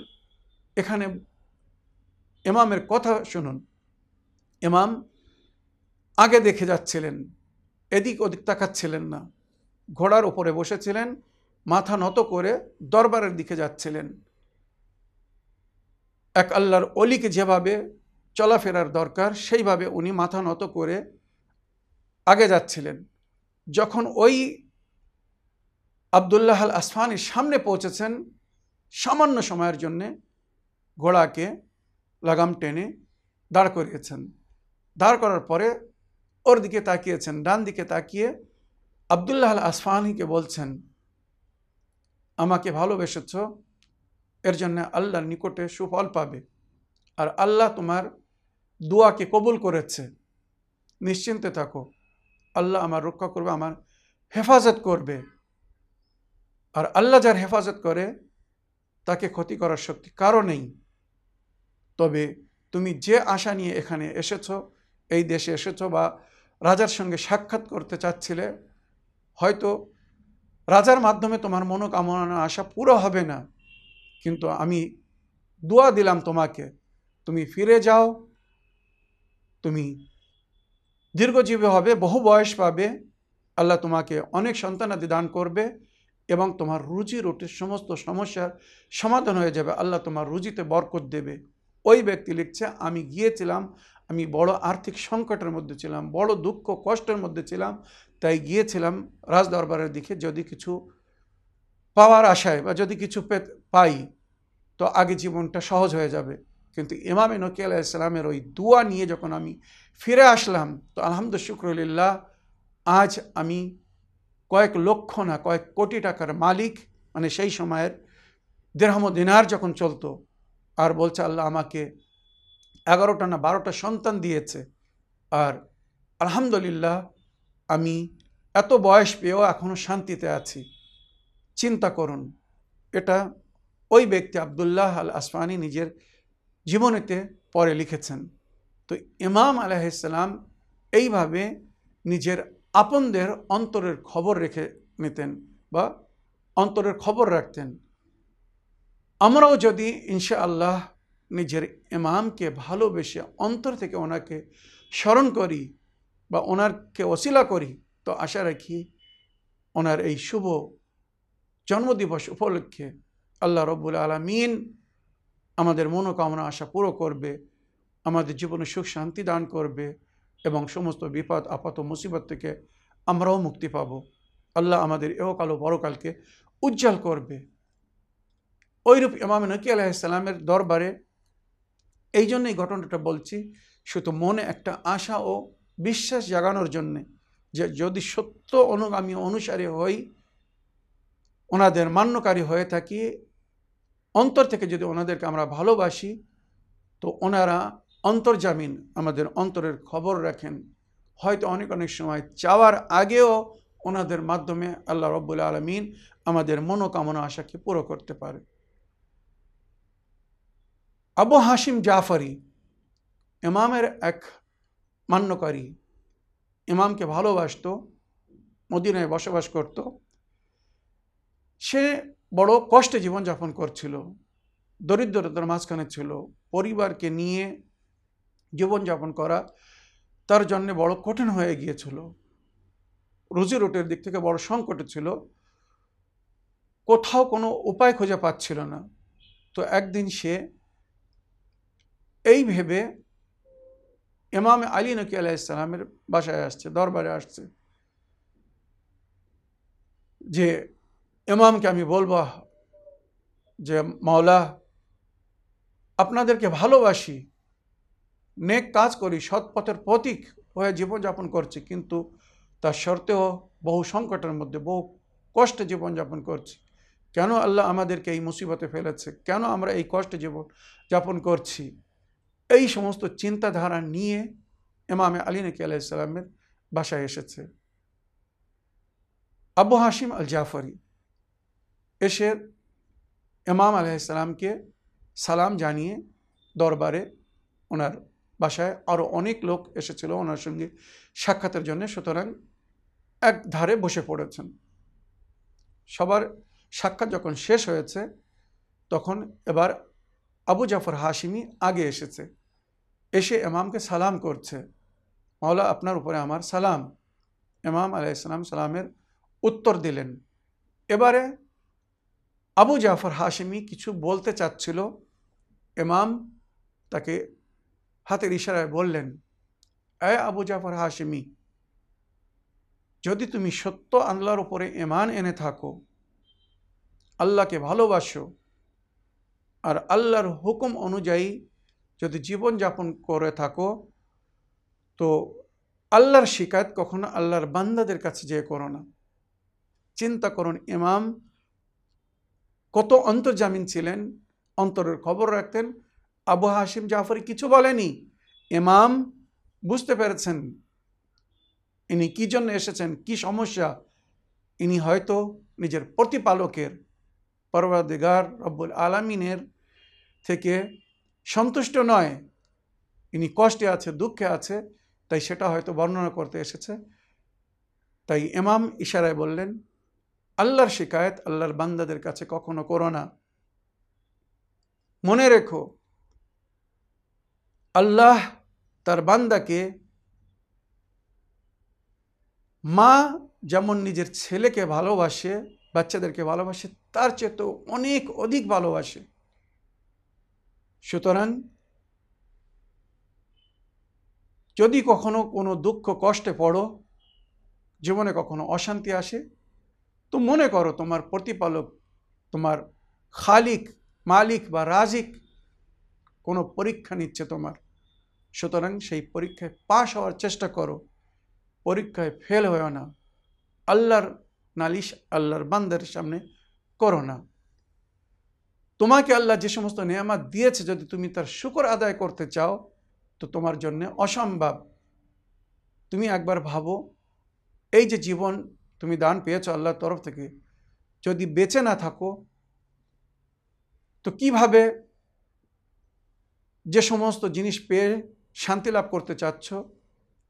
এখানে এমামের কথা শুনুন। এমাম আগে দেখে যাচ্ছিলেন, এদিক ওদিক তাকাচ্ছিলেন না। ঘোড়ার উপরে বসেছিলেন, মাথা নত করে দরবারের দিকে যাচ্ছিলেন। এক আল্লাহর অলিকে যেভাবে চলাফেরার দরকার, সেইভাবে উনি মাথা নত করে আগে যাচ্ছিলেন। যখন ওই আবদুল্লাহ আল আসফানির সামনে পৌঁছেছেন, সামান্য সময়ের জন্যে ঘোড়াকে লাগাম টেনে দাঁড় করিয়েছেন। দাঁড় করার পরে ওর দিকে তাকিয়েছেন, ডান দিকে তাকিয়ে আবদুল্লাহ আল আসফানিকে বলছেন, আমাকে ভালোবেসেছ, এর জন্য আল্লাহর নিকটে সুফল পাবে। আর আল্লাহ তোমার দোয়াকে কবুল করেছে। নিশ্চিন্তে থাকো। আল্লাহ আমার রক্ষা করবে, আমার হেফাজত করবে। আর আল্লাহ যার হেফাজত করে, তাকে ক্ষতি করার শক্তি কারও নেই। তবে তুমি যে আশা নিয়ে এখানে এসেছ, এই দেশে এসেছ বা রাজার সঙ্গে সাক্ষাৎ করতে চাচ্ছিলে হয়তো রাজার মাধ্যমে তোমার মনোকামনা আশা পুরো হবে না, কিন্তু আমি দোয়া দিলাম তোমাকে, তুমি ফিরে যাও, তুমি দীর্ঘজীবী হবে, বহু বয়স পাবে, আল্লাহ তোমাকে অনেক সন্তানাদি দান করবে এবং তোমার রুজি রুটির সমস্ত সমস্যার সমাধান হয়ে যাবে, আল্লাহ তোমার রুজিতে বরকত দেবে। ওই ব্যক্তি লিখছে, আমি গিয়েছিলাম আমি বড় আর্থিক সংকটের মধ্যে ছিলাম, বড় দুঃখ কষ্টের মধ্যে ছিলাম, তাই গিয়েছিলাম রাজদরবারের দিকে যদি কিছু পাওয়ার আশায় বা যদি কিছু পাই, তো আগে জীবনটা সহজ হয়ে যাবে। কিন্তু ইমামে নকি আলাহ ইসলামের ওই দুয়া নিয়ে যখন আমি ফিরে আসলাম, তো আলহামদুল শুক্রলিল্লাহ, আজ আমি কয়েক লক্ষ না, কয়েক কোটি টাকার মালিক মানে সেই সময়ের দেড়হাম দিনার যখন চলতো, আর বলছে আল্লাহ আমাকে এগারোটা না বারোটা সন্তান দিয়েছে। আর আলহামদুলিল্লাহ আমি এত বয়স পেয়েও এখনও শান্তিতে আছি। চিন্তা করুন, এটা ওই ব্যক্তি আবদুল্লাহ আল আসফানি নিজের জীবনেতে পরে লিখেছেন। তো ইমাম আলাইসাল্লাম এইভাবে নিজের আপনদের অন্তরের খবর রেখে নিতেন বা অন্তরের খবর রাখতেন। আমরাও যদি ইনশা আল্লাহ নিজের ইমামকে ভালোবেসে অন্তর থেকে ওনাকে স্মরণ করি বা ওনারকে অশিলা করি, তো আশা রাখি ওনার এই শুভ জন্মদিবস উপলক্ষে আল্লাহ রব্বুল আলমিন আমাদের মনোকামনা আশা পুরো করবে, আমাদের জীবনে সুখ শান্তি দান করবে এবং সমস্ত বিপদ আপাত মুসিবত থেকে আমরাও মুক্তি পাব। আল্লাহ আমাদের এহকাল ও পরকালকে উজ্জ্বল করবে। ওইরূপ ইমাম নকি আলাইসাল্লামের দরবারে এই জন্য এই ঘটনাটা বলছি, শুধু মনে একটা আশা ও বিশ্বাস জাগানোর জন্যে যে যদি সত্য অনুগামী অনুসারী হই, ওনাদের মান্যকারী হয়ে থাকি, অন্তর থেকে যদি ওনাদেরকে আমরা ভালোবাসি, তো ওনারা অন্তর্জামিন আমাদের অন্তরের খবর রাখেন। হয়তো অনেক অনেক সময় চাওয়ার আগেও ওনাদের মাধ্যমে আল্লাহ রব্বুল আলমিন আমাদের মনোকামনা, আশাকে পুরো করতে পারে। আবু হাসিম জাফরি ইমামের এক মান্যকারী, ইমামকে ভালোবাসত, মদিনায় বসবাস করত। সে বড় কষ্টে জীবনযাপন করছিল, দরিদ্রতার মাঝখানে ছিল, পরিবারকে নিয়ে জীবনযাপন করা তার জন্য বড় কঠিন হয়ে গিয়েছিল। রুজি রুটির দিক থেকে বড় সংকটে ছিল। কোথাও কোনো উপায় খুঁজে পাচ্ছিল না। তো একদিন সে এই ভেবে ইমাম আলী নকি আলাইসালামের বাসায় আসছে দরবারে আসছে যে ইমামকে আমি বলব যে মাওলা আপনাদেরকে ভালোবাসি নেক কাজ করি সৎপথের প্রতীক হয়ে জীবনযাপন করছি, কিন্তু তার সত্ত্বেও বহু সংকটের মধ্যে, বহু কষ্টে জীবনযাপন করছি। কেন আল্লাহ আমাদেরকে এই মুসিবতে ফেলেছে? কেন আমরা এই কষ্টে জীবন যাপন করছি? এই সমস্ত চিন্তাধারা নিয়ে এমামে আলী নকি আলাইসাল্লামের বাসায় এসেছে। আবু হাসিম আল জাফরি এসে ইমাম আলাইসাল্লামকে সালাম জানিয়ে দরবারে ওনার বাসায় আরও অনেক লোক এসেছিল ওনার সঙ্গে সাক্ষাতের জন্য। সুতরাং এক ধারে বসে পড়েছেন। সবার সাক্ষাৎ যখন শেষ হয়েছে, তখন এবার আবু জাফর হাসিমি আগে এসেছে। এসে এমামকে সালাম করছে। মাওলা আপনার উপরে আমার সালাম। এমাম আলাইসালাম সালামের উত্তর দিলেন। এবারে আবু জাফর হাসিমি কিছু বলতে চাচ্ছিল। এমাম তাকে হাতের ইশারায় বললেন, এ আবু জাফর হাসিমি যদি তুমি সত্য আল্লাহর উপরে এমান এনে থাকো, আল্লাহকে ভালোবাসো, আর আল্লাহর হুকুম অনুযায়ী যদি জীবনযাপন করে থাকো, তো আল্লাহর শিকায়ত কখনো আল্লাহর বান্দাদের কাছে যেয়ে করো না। চিন্তা করুন, ইমাম কত অন্তর্জামিন ছিলেন, অন্তরের খবর রাখতেন, আবু হাসিম জাফরি কিছু বলেনি। ইমাম বুঝতে পেরেছেন ইনি কী জন্য এসেছেন, কি সমস্যা, ইনি হয়তো নিজের প্রতিপালকের পরবাদিগার রব্বুল আলমিনের থেকে সন্তুষ্ট নয়। ইনি কষ্টে আছে, দুঃখে আছে, তাই সেটা হয়তো বর্ণনা করতে এসেছে। তাই এমাম ইশারায় বললেন, আল্লাহর শিকায়ত আল্লাহর বান্দাদের কাছে কখনো করো না। মনে রেখো, আল্লাহ তার বান্দাকে মা যেমন নিজের ছেলেকে ভালোবাসে, বাচ্চাদেরকে ভালোবাসে, তার চেয়ে তো অনেক অধিক ভালোবাসে। সুতরাং যদি কখনো কোনো দুঃখ কষ্টে পড়ো, জীবনে কখনো অশান্তি আসে, তো মনে করো তোমার প্রতিপালক, তোমার খালিক, মালিক বা রাজিক কোনো পরীক্ষা নিচ্ছে তোমার। সুতরাং সেই পরীক্ষায় পাশ হওয়ার চেষ্টা করো। পরীক্ষায় ফেল হয়েও না। আল্লাহর নালিশ আল্লাহর বান্দের সামনে করো না। তোমাকে আল্লাহ যে সমস্ত নিয়ামাত দিয়েছে, যদি তুমি তার শুকর আদায় করতে চাও, তো তোমার জন্য অসম্ভব। তুমি একবার ভাবো, এই যে জীবন তুমি দান পেয়েছ আল্লাহর তরফ থেকে, যদি বেঁচে না থাকো, তো কীভাবে যে সমস্ত জিনিস পেয়ে শান্তি লাভ করতে চাচ্ছ,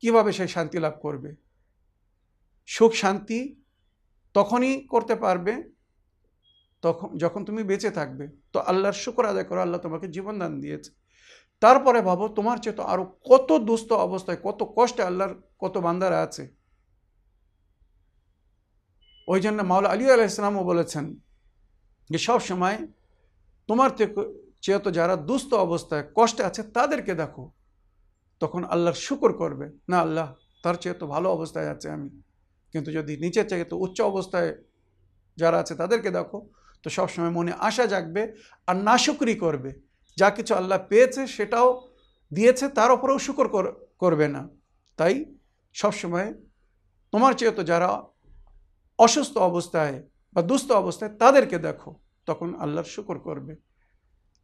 কীভাবে সেই শান্তি লাভ করবে? সুখ শান্তি তখনই করতে পারবে তখন, যখন তুমি বেঁচে থাকবে, তো আল্লাহর শুকর আদায় করো, আল্লাহ তোমাকে জীবন দান দিয়েছে। তারপরে ভাবো, তোমার চেয়ে তো আরও কত দুস্থ অবস্থায়, কত কষ্টে আল্লাহর, কত বান্দারা আছে। ওই জন্য মাওলা আলী ইসলামও বলেছেন যে, সব সময় তোমার চেয়ে তো যারা দুস্থ অবস্থায়, কষ্টে আছে, তাদেরকে দেখো। তখন আল্লাহর শুকর করবে, না, আল্লাহ, তার চেয়ে তো ভালো অবস্থায় আছে আমি। কিন্তু যদি নিচের চেয়ে তো উচ্চ অবস্থায় যারা আছে, তাদেরকে দেখো। তো সবসময় মনে আশা জাগবে আর নাশুকরি করবে। যা কিছু আল্লাহ পেয়েছে সেটাও দিয়েছে, তার ওপরেও শুকর করবে না। তাই সবসময় তোমার চেয়ে তো যারা অসুস্থ অবস্থায় বা দুস্থ অবস্থায় তাদেরকে দেখো, তখন আল্লাহর শুকর করবে।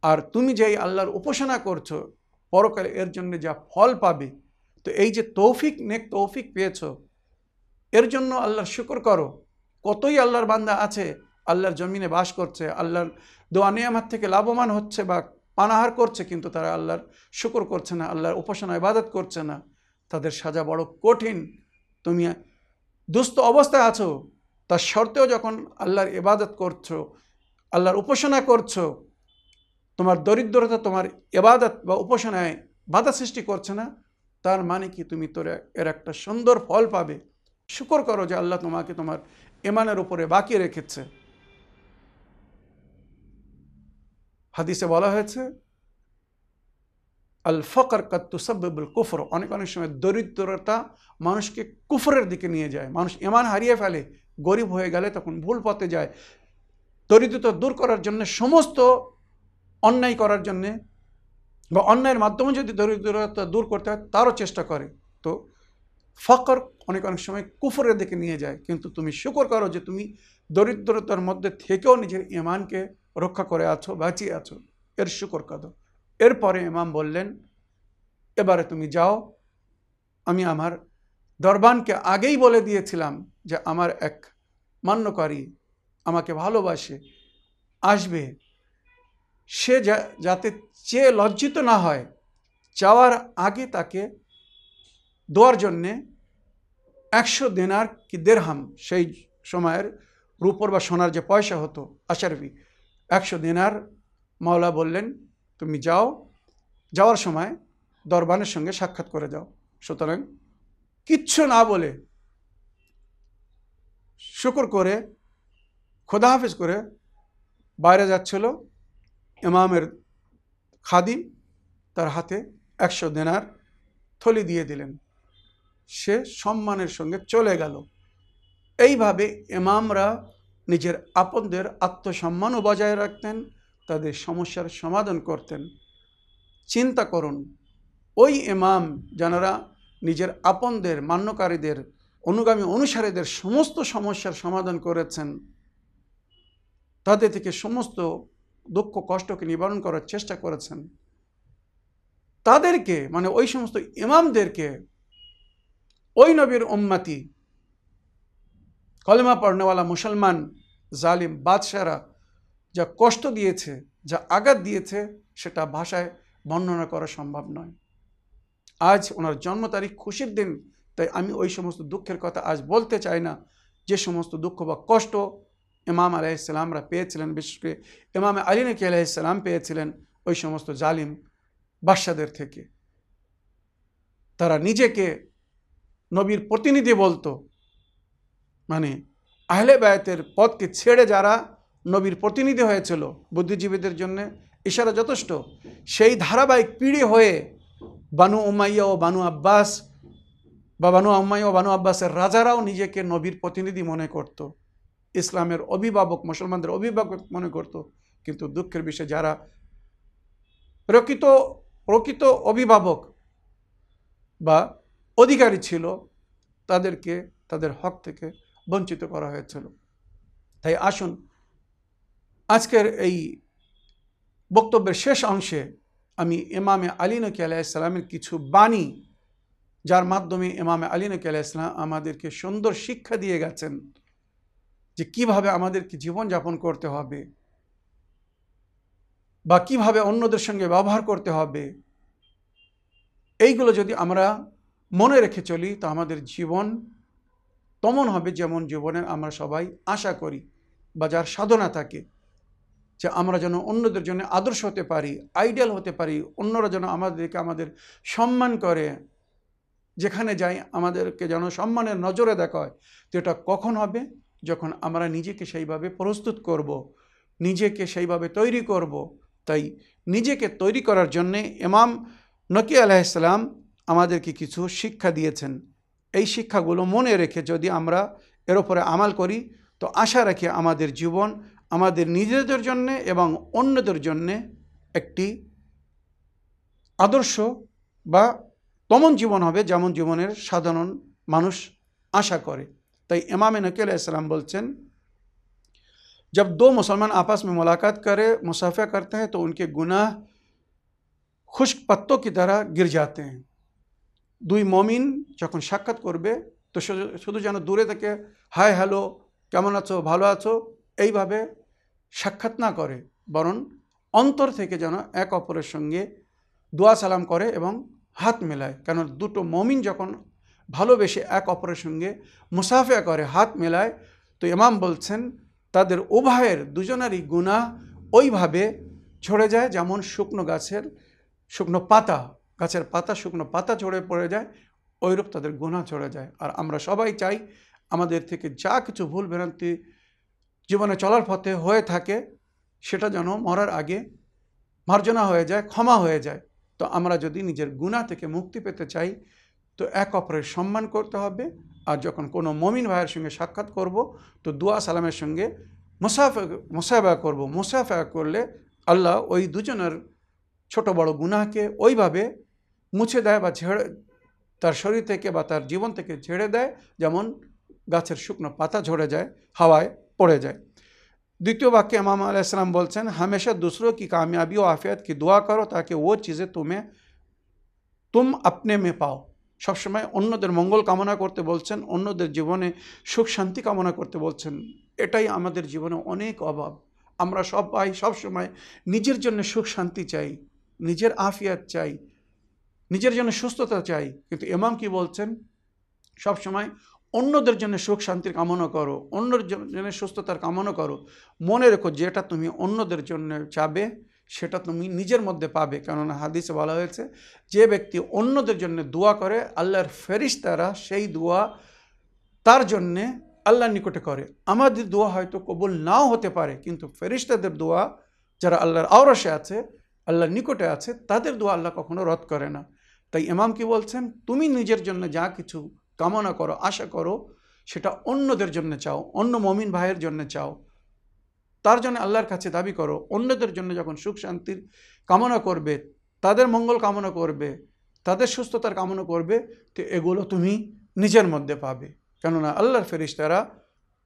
আর তুমি যেই আল্লাহর উপাসনা করছ, পরকালে এর জন্য যা ফল পাবে, তো এই যে তৌফিক, নেক তৌফিক পেয়েছ, এর জন্য আল্লাহর শুকর করো। কতই আল্লাহর বান্দা আছে আল্লাহর জমিনে বাস করছে, আল্লাহর দোয়া নিয়ামার থেকে লাভবান হচ্ছে বা পানাহার করছে, কিন্তু তারা আল্লাহর শুকর করছে না, আল্লাহর উপাসনা, ইবাদত করছে না। তাদের সাজা বড় কঠিন। তুমি দুস্থ অবস্থায় আছো, তার সত্ত্বেও যখন আল্লাহর ইবাদত করছ, আল্লাহর উপাসনা করছ, তোমার দরিদ্রতা তোমার এবাদত বা উপাসনায় বাধা সৃষ্টি করছে না, তার মানে কি তুমি তোর এর একটা সুন্দর ফল পাবে। শুকর করো যে আল্লাহ তোমাকে তোমার এমানের উপরে বাকি রেখেছে। হাদিসে বলা হয়েছে, আল ফকর কাত্তুসাবুল কুফর অনেক অনেক সময় দরিদ্রতা মানুষকে কুফরের দিকে নিয়ে যায়। মানুষ ইমান হারিয়ে ফেলে, গরিব হয়ে গেলে তখন ভুল পথে যায়। দরিদ্রতা দূর করার জন্য, সমস্ত অন্যায় করার জন্যে বা অন্যায়ের মাধ্যমে যদি দরিদ্রতা দূর করতে হয়, তারও চেষ্টা করে। তো ফকর অনেক অনেক সময় কুফরের দিকে নিয়ে যায়। কিন্তু তুমি শুকর করো যে তুমি দরিদ্রতার মধ্যে থেকেও নিজের ইমানকে রক্ষা করে আছো, বাঁচিয়ে আছো। এর শুকর কদো। এরপরে ইমাম বললেন, এবারে তুমি যাও। আমি আমার দরবানকে আগেই বলে দিয়েছিলাম যে আমার এক মান্যকারী আমাকে ভালোবাসে, আসবে। সে যাতে চেয়ে লজ্জিত না হয় চাওয়ার আগে তাকে দেওয়ার জন্যে একশো দেনার কি দেড়হাম সেই সময়ের রূপর বা সোনার যে পয়সা হতো, আশারবি একশো দেনার মাওলা বললেন, তুমি যাও, যাওয়ার সময় দরবানের সঙ্গে সাক্ষাৎ করে যাও। সুতরাং কিচ্ছু না বলে শুকর করে খোদা হাফিজ করে বাইরে যাচ্ছিল ইমামের খাদিম তার হাতে একশো দেনার থলি দিয়ে দিলেন। সে সম্মানের সঙ্গে চলে গেল। এইভাবে ইমামরা নিজের আপনদের আত্মসম্মানও বজায় রাখতেন, তাদের সমস্যার সমাধান করতেন। চিন্তা করুন, ওই ইমাম যারা নিজের আপনদের, মান্যকারীদের, অনুগামী অনুসারীদের সমস্ত সমস্যার সমাধান করেছেন, তাদের থেকে সমস্ত দুঃখ, কষ্টকে নিবারণ করার চেষ্টা করেছেন। তাদেরকে মানে ওই সমস্ত ইমামদেরকে ওই নবীর উম্মাতি কলেমা পড়নেওয়ালা মুসলমান জালিম বাদশারা যা কষ্ট দিয়েছে, যা আঘাত দিয়েছে, সেটা ভাষায় বর্ণনা করা সম্ভব নয়। আজ ওনার জন্ম তারিখ খুশির দিন, তাই আমি ওই সমস্ত দুঃখের কথা আজ বলতে চাই না। যে সমস্ত দুঃখ বা কষ্ট ইমাম আলাইসালামরা পেয়েছিলেন, বিশেষ করে ইমাম আলী নাকি আলাইসালাম পেয়েছিলেন, ওই সমস্ত জালিম বাদশাদের থেকে। তারা নিজেকে নবীর প্রতিনিধি বলতো মানে আহলে বায়তের পদকে ছেড়ে যারা নবীর প্রতিনিধি হয়েছিল বুদ্ধিজীবীদের জন্য ইশারা যথেষ্ট। সেই ধারাবাহিক পিড়ি হয়ে বানু উমাইয়া ও বানু আব্বাস বা বানু উমাইয়া ও বানু আব্বাসের রাজারাও নিজেকে নবীর প্রতিনিধি মনে করত। ইসলামের অভিভাবক, মুসলমানদের অভিভাবক মনে করত। কিন্তু দুঃখের বিষয়ে, যারা প্রকৃত প্রকৃত অভিভাবক বা অধিকারী ছিল, তাদেরকে, তাদের হক থেকে বঞ্চিত করা হয়েছিল। তাই আসুন, আজকের এই বক্তব্যের শেষ অংশে আমি ইমামে আলী নকি আলাইসালামের কিছু বাণী, যার মাধ্যমে ইমামে আলী নকি আলাইসালাম আমাদেরকে সুন্দর শিক্ষা দিয়ে গেছেন যে কীভাবে আমাদেরকে জীবনযাপন করতে হবে বা কীভাবে অন্যদের সঙ্গে ব্যবহার করতে হবে। এইগুলো যদি আমরা মনে রেখে চলি, তো আমাদের জীবন তমন হবে যেমন জীবনে আমরা সবাই আশা করি বা যার সাধনা থাকে, যে আমরা যেন অন্যদের জন্য আদর্শ হতে পারি আইডিয়াল হতে পারি, অন্যরা যেন আমাদেরকে আমাদের সম্মান করে, যেখানে যাই আমাদেরকে যেন সম্মানের নজরে দেখা হয় তো এটা কখন হবে যখন আমরা নিজেকে সেইভাবে প্রস্তুত করব। নিজেকে সেইভাবে তৈরি করব। তাই নিজেকে তৈরি করার জন্যে ইমাম নকি আলাইসালাম আমাদেরকে কিছু শিক্ষা দিয়েছেন এই শিক্ষাগুলো মনে রেখে যদি আমরা এর ওপরে আমাল করি তো আশা রাখি আমাদের জীবন আমাদের নিজেদের জন্যে এবং অন্যদের জন্যে একটি আদর্শ বা তমন জীবন হবে যেমন জীবনের সাধারণ মানুষ আশা করে তাই इमाम नकील सलाम बोलचन जब दो मुसलमान आपस में मुलाकात करे मुसाफा करते हैं तो उनके गुनाह खुश्क पत्तों की तरह गिर जाते हैं দুই মমিন যখন সাক্ষাৎ করবে, তো শুধু যেন দূরে থেকে, হাই, হ্যালো, কেমন আছো? ভালো আছো? এইভাবে সাক্ষাৎ না করে, বরং অন্তর থেকে যেন এক অপরের সঙ্গে দোয়া সালাম করে এবং হাত মেলায়। কেন দুটো মমিন যখন ভালোবেসে এক অপরের সঙ্গে মুসাফিয়া করে, হাত মেলায়, তো ইমাম বলছেন, তাদের উভয়ের দুজনারই গুণা ওইভাবে ছড়ে যায় যেমন শুকনো গাছের শুকনো পাতা গাছের পাতা শুকনো পাতা ঝরে পড়ে যায় ওইরূপ তাদের গুণা চড়ে যায়। আর আমরা সবাই চাই আমাদের থেকে যা কিছু ভুল ভ্রান্তি জীবনে চলার পথে হয়ে থাকে, সেটা যেন মরার আগে মার্জনা হয়ে যায়, ক্ষমা হয়ে যায়। তো আমরা যদি নিজের গুণা থেকে মুক্তি পেতে চাই, তো এক অপরের সম্মান করতে হবে। আর যখন কোনো মমিন ভাইয়ের সঙ্গে সাক্ষাৎ করব, তো দুয়া সালামের সঙ্গে মুসাফা মুসাফা করব। মুসাফা করলে আল্লাহ ওই দুজনের ছোট বড় গুনাহকে ওইভাবে মুছে দেয় বা ঝেড়ে তার শরীর থেকে বা তার জীবন থেকে ঝেড়ে দেয় যেমন গাছের শুকনো পাতা ঝরে যায় হাওয়ায় পড়ে যায় দ্বিতীয় বাক্যে इमाम अलैहिस्सलाम বলছেন हमेशा दूसरों की कामयाबी और आफियत की दुआ करो ताकि वो चीज़ें तुम्हें তুম আপনি মে পাও সবসময় অন্যদের মঙ্গল কামনা করতে বলছেন অন্যদের জীবনে সুখ শান্তি কামনা করতে বলছেন এটাই আমাদের জীবনে অনেক অভাব আমরা সবাই সবসময় নিজের জন্য সুখ শান্তি চাই নিজের আফিয়াত চাই নিজের জন্য সুস্থতা চাই। কিন্তু এমাম কি বলছেন? সবসময় অন্যদের জন্য সুখ শান্তির কামনা করো, অন্যের জন্য সুস্থতার কামনা করো। মনে রেখো যেটা তুমি অন্যদের জন্য চাবে, সেটা তুমি নিজের মধ্যে পাবে। কেননা হাদিসে বলা হয়েছে, যে ব্যক্তি অন্যদের জন্য দোয়া করে, আল্লাহর ফেরিস্তারা সেই দোয়া তার জন্যে আল্লাহর নিকটে করে। আমাদের দোয়া হয়তো কবুল নাও হতে পারে, কিন্তু ফেরিস্তাদের দোয়া, যারা আল্লাহর আওরসে আছে, আল্লাহর নিকটে আছে, তাদের দোয়া আল্লাহ কখনো রদ করে না। তাই ইমাম কি বলছেন, তুমি নিজের জন্য যা কিছু কামনা করো, আশা করো, সেটা অন্যদের জন্য চাও, অন্য মমিন ভাইয়ের জন্য চাও। তার জন্য আল্লাহর কাছে দাবি করো, অন্যদের জন্য যখন সুখ শান্তির কামনা করবে, তাদের মঙ্গল কামনা করবে, তাদের সুস্থতার কামনা করবে, তো এগুলো তুমি নিজের মধ্যে পাবে। কেননা আল্লাহর ফেরিস্তারা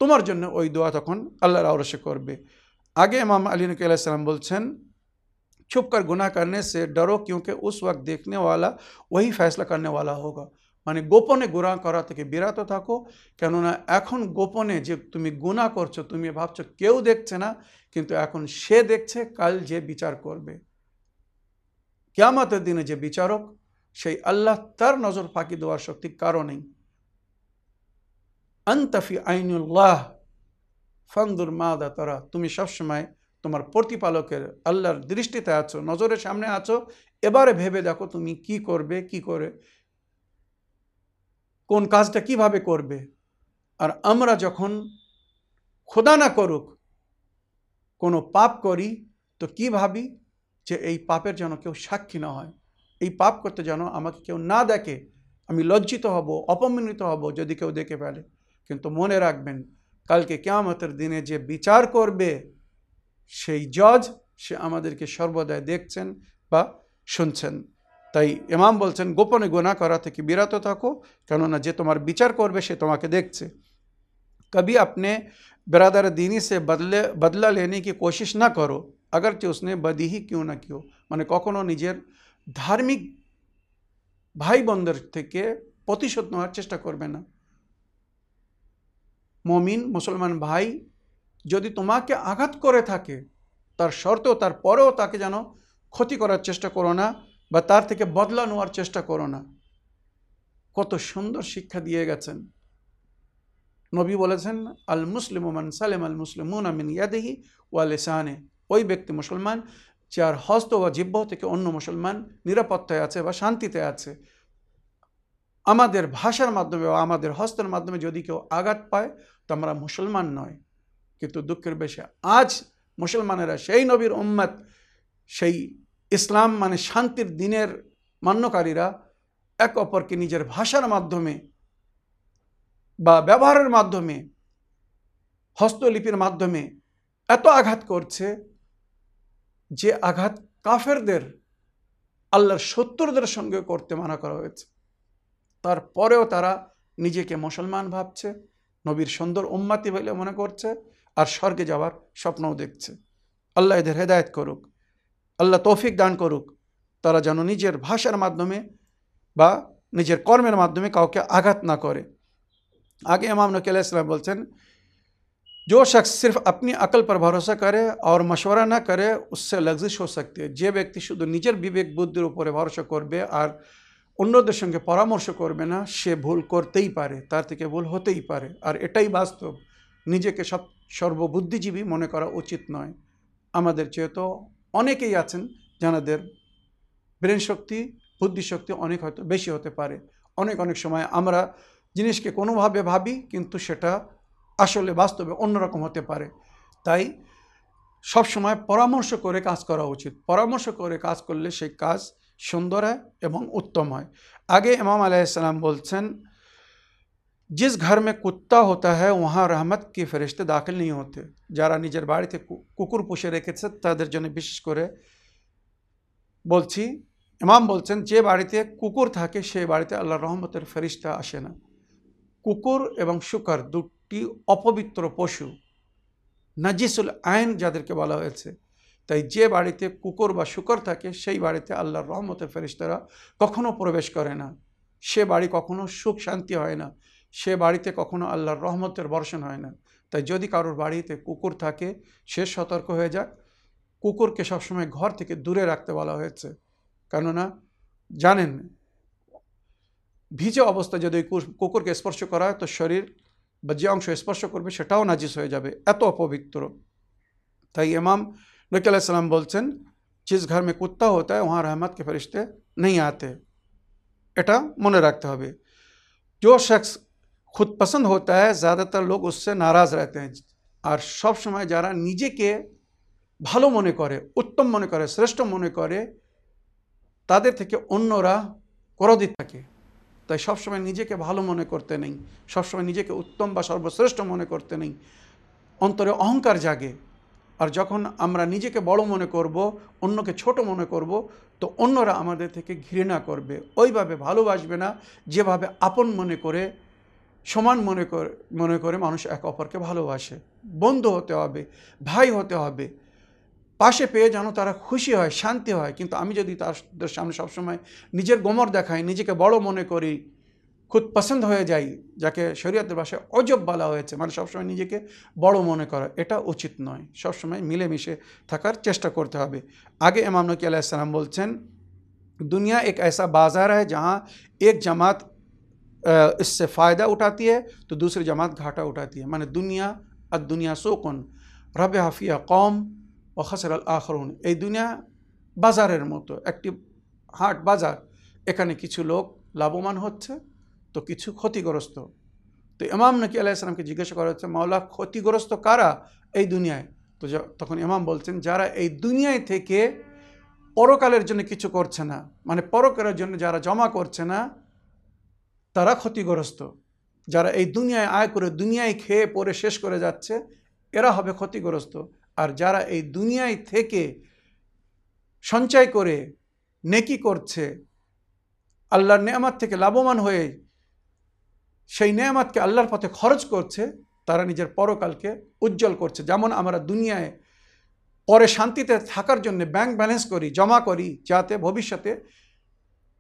তোমার জন্য ওই দোয়া তখন আল্লাহর আওরসে করবে। আগে মাম আলী নকি আলাইসালাম বলছেন छुप कर गुनाह करने से डरो क्योंकि उस वक्त देखने वाला वही फैसला करने वाला होगा মানে গোপনে গুণা করা থেকে বিরত থাকো কেননা এখন গোপনে যে তুমি গুণা করছো তুমি ভাবছো কেউ দেখছে না কিন্তু এখন সে দেখছে কাল যে বিচার করবে কেয়ামতের দিনে যে বিচারক সেই আল্লাহ তার নজর ফাঁকি দেওয়ার শক্তি কারো নেই আন্তফি আইনুল্লাহ ফান্দুর মাদা তারা তুমি সবসময় তোমার প্রতিপালকের আল্লাহর দৃষ্টিতে আছো, নজরের সামনে আছো, এবারে ভেবে দেখো তুমি কি করবে, কি করে, কোন কাজটা কীভাবে করবে। আর আমরা যখন খোদা না করুক, কোনো পাপ করি, তো কি ভাবি যে এই পাপের যেন কেউ সাক্ষী না হয়। এই পাপ করতে যেন আমাকে কেউ না দেখে, আমি লজ্জিত হব, অপমানিত হব যদি কেউ দেখে ফেলে। কিন্তু মনে রাখবেন, কালকে কেয়ামতের দিনে যে বিচার করবে সেই জজ সে আমাদেরকে সর্বদাই দেখছেন বা শুনছেন তাই ইমাম বলছেন গোপনে গোনা করা থেকে বিরত থাকো কেননা যে তোমার বিচার করবে সে তোমাকে দেখছে कभी अपने बरदर दीनी से बदले बदला लेने की कोशिश ना करो अगरचे उसने बदी ही क्यों ना क्यों মানে কখনো নিজের ধার্মিক ভাই বোনদের থেকে প্রতিশোধ নেওয়ার চেষ্টা করবে না মমিন মুসলমান ভাই যদি তোমাকে আঘাত করে থাকে, তার শর্তেও তার পরেও তাকে যেন ক্ষতি করার চেষ্টা করো না বা তার থেকে বদলা নেওয়ার চেষ্টা করো না। কত সুন্দর শিক্ষা দিয়ে গেছেন। নবী বলেছেন, আল মুসলিম মান সালেম আল মুসলিমুন আমিন ইয়াদেহি ওয়া লেসানে। ওই ব্যক্তি মুসলমান, যার হস্ত বা জিব্ব থেকে অন্য মুসলমান নিরাপত্তায় আছে বা শান্তিতে আছে। আমাদের ভাষার মাধ্যমে বা আমাদের হস্তের মাধ্যমে যদি কেউ আঘাত পায়, তো আমরা মুসলমান নয়। কিন্তু দুঃখের বেশে আজ মুসলমানেরা সেই নবীর উম্মত, সেই ইসলাম মানে শান্তির দিনের মান্যকারীরা এক অপরকে নিজের ভাষার মাধ্যমে বা ব্যবহারের মাধ্যমে, হস্তলিপির মাধ্যমে এত আঘাত করছে যে আঘাত কাফেরদের, আল্লাহর শত্রুদের সঙ্গে করতে মানা করা হয়েছে। তারপরেও তারা নিজেকে মুসলমান ভাবছে, নবীর সুন্দর উম্মাতি বলে মনে করছে আর স্বর্গে যাওয়ার স্বপ্নও দেখছে আল্লাহ এদের হেদায়ত করুক আল্লাহ তৌফিক দান করুক তারা যেন নিজের ভাষার মাধ্যমে বা নিজের কর্মের মাধ্যমে কাউকে আঘাত না করে आगे इमाम नकील इस्लाम बोलते हैं जो शख्स सिर्फ अपनी अकल पर भरोसा करे और मशवरा ना करे उससे लग्जिश हो सकती है যে ব্যক্তি শুধু নিজের বিবেক বুদ্ধির উপরে ভরসা করবে আর অন্যদের সঙ্গে পরামর্শ করবে না সে ভুল করতেই পারে তার থেকে ভুল হতেই পারে আর এটাই বাস্তব নিজেকে সব সর্ববুদ্ধিজীবী মনে করা উচিত নয়। আমাদের যেহেতু অনেকেই আছেন যাদের ব্রেন শক্তি বুদ্ধিশক্তি অনেক হয়তো বেশি হতে পারে। অনেক অনেক সময় আমরা জিনিসকে কোনোভাবে ভাবি, কিন্তু সেটা আসলে বাস্তবে অন্যরকম হতে পারে। তাই সব সময় পরামর্শ করে কাজ করা উচিত। পরামর্শ করে কাজ করলে সেই কাজ সুন্দর হয় এবং উত্তম হয়। আগে ইমাম আলাইসাল্লাম বলছেন जिस घर में कुत्ता होता है वहाँ रहमत के ফেরিস্তে দাখিল नहीं होते যারা নিজের বাড়িতে কু- কুকুর পুষে রেখেছে তাদের জন্য বিশেষ করে বলছি ইমাম বলছেন যে বাড়িতে কুকুর থাকে সেই বাড়িতে আল্লাহ রহমতের ফেরিস্তা আসে না কুকুর এবং শুকর দুটি অপবিত্র পশু নাজিসুল আইন যাদেরকে বলা হয়েছে তাই যে বাড়িতে কুকুর বা শুকর থাকে সেই বাড়িতে আল্লাহর রহমতের ফেরিস্তারা কখনো প্রবেশ করে না সে বাড়ি কখনো সুখ শান্তি হয় না সে বাড়িতে কখনো আল্লাহর রহমতের বর্ষণ হয় না তাই যদি কারোর বাড়িতে কুকুর থাকে সে সতর্ক হয়ে যাক কুকুরকে সবসময় ঘর থেকে দূরে রাখতে বলা হয়েছে কেননা জানেন ভিজে অবস্থায় যদি ওই কু- কুকুরকে স্পর্শ করা হয় তো শরীর বা যে অংশ স্পর্শ করবে সেটাও নাজিস হয়ে যাবে এত অপবিত্র তাই ইমাম নকি সাল্লাম বলছেন जिस घर में कुत्ता होता है वहाँ रहमत के फरिश्ते नहीं आते এটা মনে রাখতে হবে जो शख्स खुद पसंद होता है ज़्यादातर लोग उससे नाराज़ रहते हैं আর সব সময় যারা নিজেকে ভালো মনে করে উত্তম মনে করে শ্রেষ্ঠ মনে করে তাদের থেকে অন্যরা ক্রোধিত থাকে তাই সবসময় নিজেকে ভালো মনে করতে নেই সবসময় নিজেকে উত্তম বা সর্বশ্রেষ্ঠ মনে করতে নেই অন্তরে অহংকার জাগে আর যখন আমরা নিজেকে বড় মনে করব অন্যকে ছোট মনে করব তো অন্যরা আমাদের থেকে ঘৃণা করবে ওইভাবে ভালোবাসবে না যেভাবে আপন মনে করে সমান মনে করে মনে করে মানুষ এক অপরকে ভালোবাসে বন্ধু হতে হবে ভাই হতে হবে পাশে পেয়ে যেন তারা খুশি হয় শান্তি হয় কিন্তু আমি যদি তাদের সামনে সবসময় নিজের গোমর দেখাই নিজেকে বড় মনে করি খুব পছন্দ হয়ে যাই যাকে শরীয়তের ভাষায় অজব বলা হয়েছে মানে সবসময় নিজেকে বড় মনে করা এটা উচিত নয় সবসময় মিলেমিশে থাকার চেষ্টা করতে হবে আগে ইমাম নকি আলাইসালাম বলছেন दुनिया एक ऐसा बाज़ार है जहाँ एक जमात अ, इससे फ़ायदा उठाती है तो दूसरी जमात घाटा उठाती है माने दुनिया और दुनिया सोकन रब হাফিয়া কম ও খসর আল আখরুন এই দুনিয়া বাজারের মতো একটি হাট বাজার এখানে কিছু লোক লাভবান হচ্ছে তো কিছু ক্ষতিগ্রস্ত তো ইমাম নাকি আলাইসালামকে জিজ্ঞাসা করা হচ্ছে মাওলা ক্ষতিগ্রস্ত কারা এই দুনিয়ায় তো য- তখন ইমাম বলছেন যারা এই দুনিয়ায় থেকে পরকালের জন্য কিছু করছে না মানে পরকালের জন্য যারা জমা করছে না তারা ক্ষতিগ্রস্ত। যারা এই দুনিয়ায় আয় করে, দুনিয়ায় খেয়ে পরে শেষ করে যাচ্ছে, এরা হবে ক্ষতিগ্রস্ত। আর যারা এই দুনিয়ায় থেকে সঞ্চয় করে, নেকি করছে, আল্লাহর নেয়ামাত থেকে লাভবান হয়ে সেই নেয়ামাতকে আল্লাহর পথে খরচ করছে, তারা নিজের পরকালকে উজ্জ্বল করছে। যেমন আমরা দুনিয়ায় পরে শান্তিতে থাকার জন্য ব্যাংক ব্যালেন্স করি, জমা করি, যাতে ভবিষ্যতে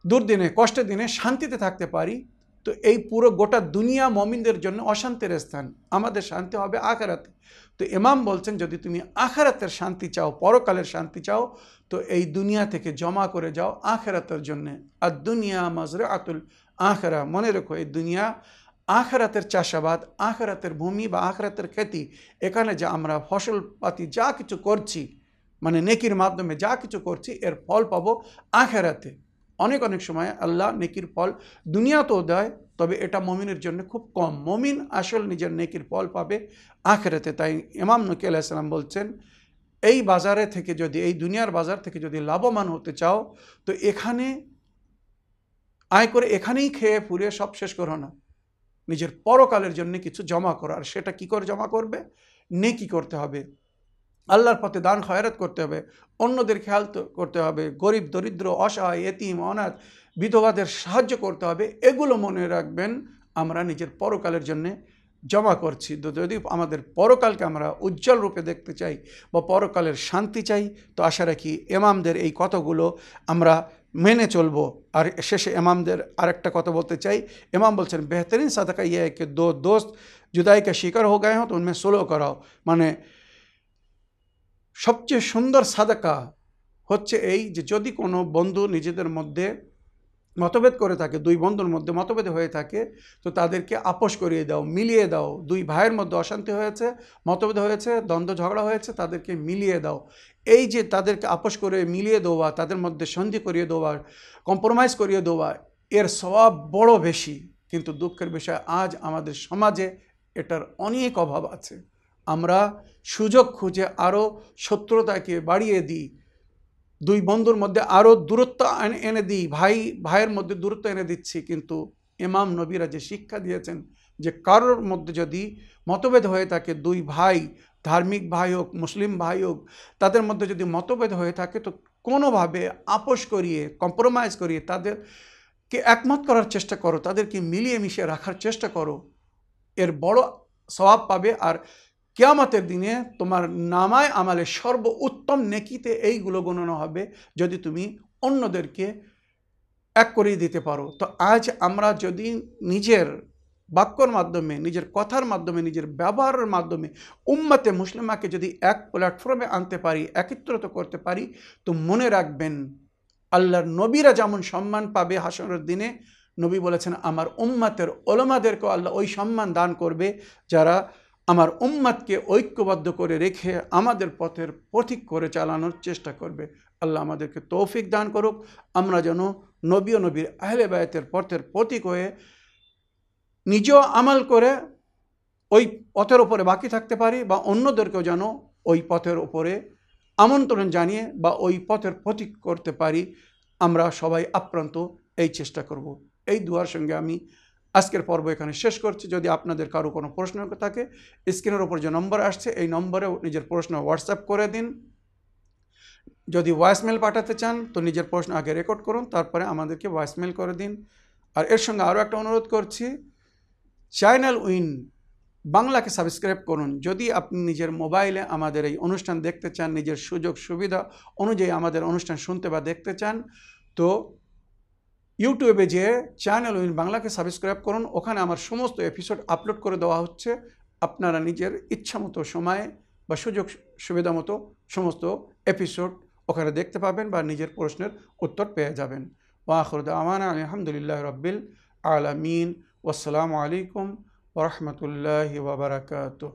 দুর্দিনে, কষ্টের দিনে শান্তিতে থাকতে পারি তো এই পুরো গোটা দুনিয়া মমিনদের জন্য অশান্তির স্থান। আমাদের শান্তি হবে আখারাতে। তো ইমাম বলছেন, যদি তুমি আখারাতের শান্তি চাও, পরকালের শান্তি চাও, তো এই দুনিয়া থেকে জমা করে যাও আখেরাতের জন্যে। আর দুনিয়া মাজরে আতুল আখেরা। মনে রেখো, এই দুনিয়া আখেরাতের চাষাবাদ, আখেরাতের ভূমি বা আখেরাতের খেতি এখানে যে আমরা ফসলপাতি যা কিছু করছি মানে নেকির মাধ্যমে যা কিছু করছি, এর ফল পাবো আখেরাতে। অনেক অনেক সময় আল্লাহ নেকির ফল দুনিয়াতেও দেয়, তবে এটা মমিনের জন্য খুব কম। মমিন আসল নিজের নেকির ফল পাবে আখেরাতে। তাই ইমাম নকি আলাইসালাম বলছেন, এই বাজারে থেকে যদি, এই দুনিয়ার বাজার থেকে যদি লাভবান হতে চাও, তো এখানে, আয় করে এখানেই খেয়ে ফুরিয়ে সব শেষ করো না। নিজের পরকালের জন্য কিছু জমা করো। আর সেটা কি করে জমা করবে? নেকি করতে হবে। আল্লাহর পথে দান খয়রাত করতে হবে, অন্যদের খেয়াল করতে হবে, গরিব, দরিদ্র, অসহায়, এতিম, অনাথ, বিধবাদের সাহায্য করতে হবে, এগুলো মনে রাখবেন, আমরা নিজের পরকালের জন্যে জমা করছি। তো যদি আমাদের পরকালকে আমরা উজ্জ্বল রূপে দেখতে চাই বা পরকালের শান্তি চাই, তো আশা রাখি এমামদের এই কথাগুলো আমরা মেনে চলব। আর শেষে এমামদের আরেকটা কথা বলতে চাই। এমাম বলছেন, বেহতরিন সাদাকা ইয়ে দো, দোস্ত জুদাই শিকার হো গায়ে হো, তো উনমে সোলো করাও। মানে সবচেয়ে সুন্দর সাদাকা হচ্ছে এই যে যদি কোনো বন্ধু নিজেদের মধ্যে মতভেদ করে থাকে, দুই বন্ধুর মধ্যে মতভেদ হয়ে থাকে, তো তাদেরকে আপোষ করিয়ে দাও, মিলিয়ে দাও। দুই ভাইয়ের মধ্যে অশান্তি হয়েছে, মতভেদ হয়েছে, দ্বন্দ্ব ঝগড়া হয়েছে, তাদেরকে মিলিয়ে দাও। এই যে তাদেরকে আপোষ করে মিলিয়ে দেওয়া, তাদের মধ্যে সন্ধি করিয়ে দেওয়া কম্প্রোমাইজ করিয়ে দেওয়া, এর স্বভাব বড় বেশি। কিন্তু দুঃখের বিষয়, আজ আমাদের সমাজে এটার অনেক অভাব আছে। আমরা সুযোগ খুঁজে আরও শত্রুতাকে বাড়িয়ে দিই। দুই বন্ধুর মধ্যে আরও দূরত্ব এনে- দিই। ভাই, ভাইয়ের মধ্যে দূরত্ব এনে দিচ্ছি, কিন্তু ইমাম নবীরা যে শিক্ষা দিয়েছেন যে কারোর মধ্যে যদি মতভেদ হয়ে থাকে, দুই ভাই, ধার্মিক ভাই হোক, মুসলিম ভাই হোক, তাদের মধ্যে যদি মতভেদ হয়ে থাকে, তো কোনোভাবে আপোষ করিয়ে কম্প্রোমাইজ করিয়ে তাদেরকে একমত করার চেষ্টা করো, তাদেরকে মিলিয়ে মিশিয়ে রাখার চেষ্টা করো। এর বড় স্বভাব পাবে আর কেয়ামতের দিনে তোমার নামায় আমালে সর্ব উত্তম নেকিতে এইগুলো গণনা হবে যদি তুমি অন্যদেরকে এক করিয়ে দিতে পারো। তো আজ আমরা যদি নিজের বাক্যর মাধ্যমে, নিজের কথার মাধ্যমে, নিজের ব্যবহারের মাধ্যমে উম্মাতে মুসলিমাকে যদি এক প্ল্যাটফর্মে আনতে পারি, একত্রিত করতে পারি, তো মনে রাখবেন আল্লাহর নবীরা যেমন সম্মান পাবে হাসনের দিনে, নবী বলেছেন, আমার উম্মাতের ওলমাদেরকেও আল্লাহ ওই সম্মান দান করবে যারা আমার উম্মাদকে ঐক্যবদ্ধ করে রেখে আমাদের পথের পথিক করে চালানোর চেষ্টা করবে। আল্লাহ আমাদেরকে তৌফিক দান করুক। আমরা যেন নবী ও নবীর আহলে বায়তের পথের প্রতীক হয়ে নিজেও আমাল করে ওই পথের ওপরে বাকি থাকতে পারি বা অন্যদেরকেও যেন ওই পথের ওপরে আমন্ত্রণ জানিয়ে বা ওই পথের প্রতীক করতে পারি। আমরা সবাই আপ্রান্ত এই চেষ্টা করব। এই দুয়ার সঙ্গে আমি আজকের পর্ব এখানে শেষ করছি। যদি আপনাদের কারও কোনো প্রশ্ন থাকে, স্ক্রিনের ওপর যে নম্বর আসছে, এই নম্বরে নিজের প্রশ্ন হোয়াটসঅ্যাপ করে দিন। যদি ভয়েসমেল পাঠাতে চান, তো নিজের প্রশ্ন আগে রেকর্ড করুন, তারপরে আমাদেরকে ভয়েসমেল করে দিন। আর এর সঙ্গে আরও একটা অনুরোধ করছি চ্যানেল উইন বাংলাকে সাবস্ক্রাইব করুন। যদি আপনি নিজের মোবাইলে আমাদের এই অনুষ্ঠান দেখতে চান, নিজের সুযোগ সুবিধা অনুযায়ী আমাদের অনুষ্ঠান শুনতে বা দেখতে চান, তো ইউটিউবে যে চ্যানেল উইন বাংলাকে সাবস্ক্রাইব করুন, ওখানে আমার সমস্ত এপিসোড আপলোড করে দেওয়া হচ্ছে। আপনারা নিজের ইচ্ছা মতো সময়ে বা সুযোগ সুবিধা মতো সমস্ত এপিসোড ওখানে দেখতে পাবেন বা নিজের প্রশ্নের উত্তর পেয়ে যাবেন। ওয়াখরদ আমান আলহামদুলিল্লাহ রব্বিল আলমিন। ওসালামু আলাইকুম ওরহমতুল্লাহ ওবরাকাতুহ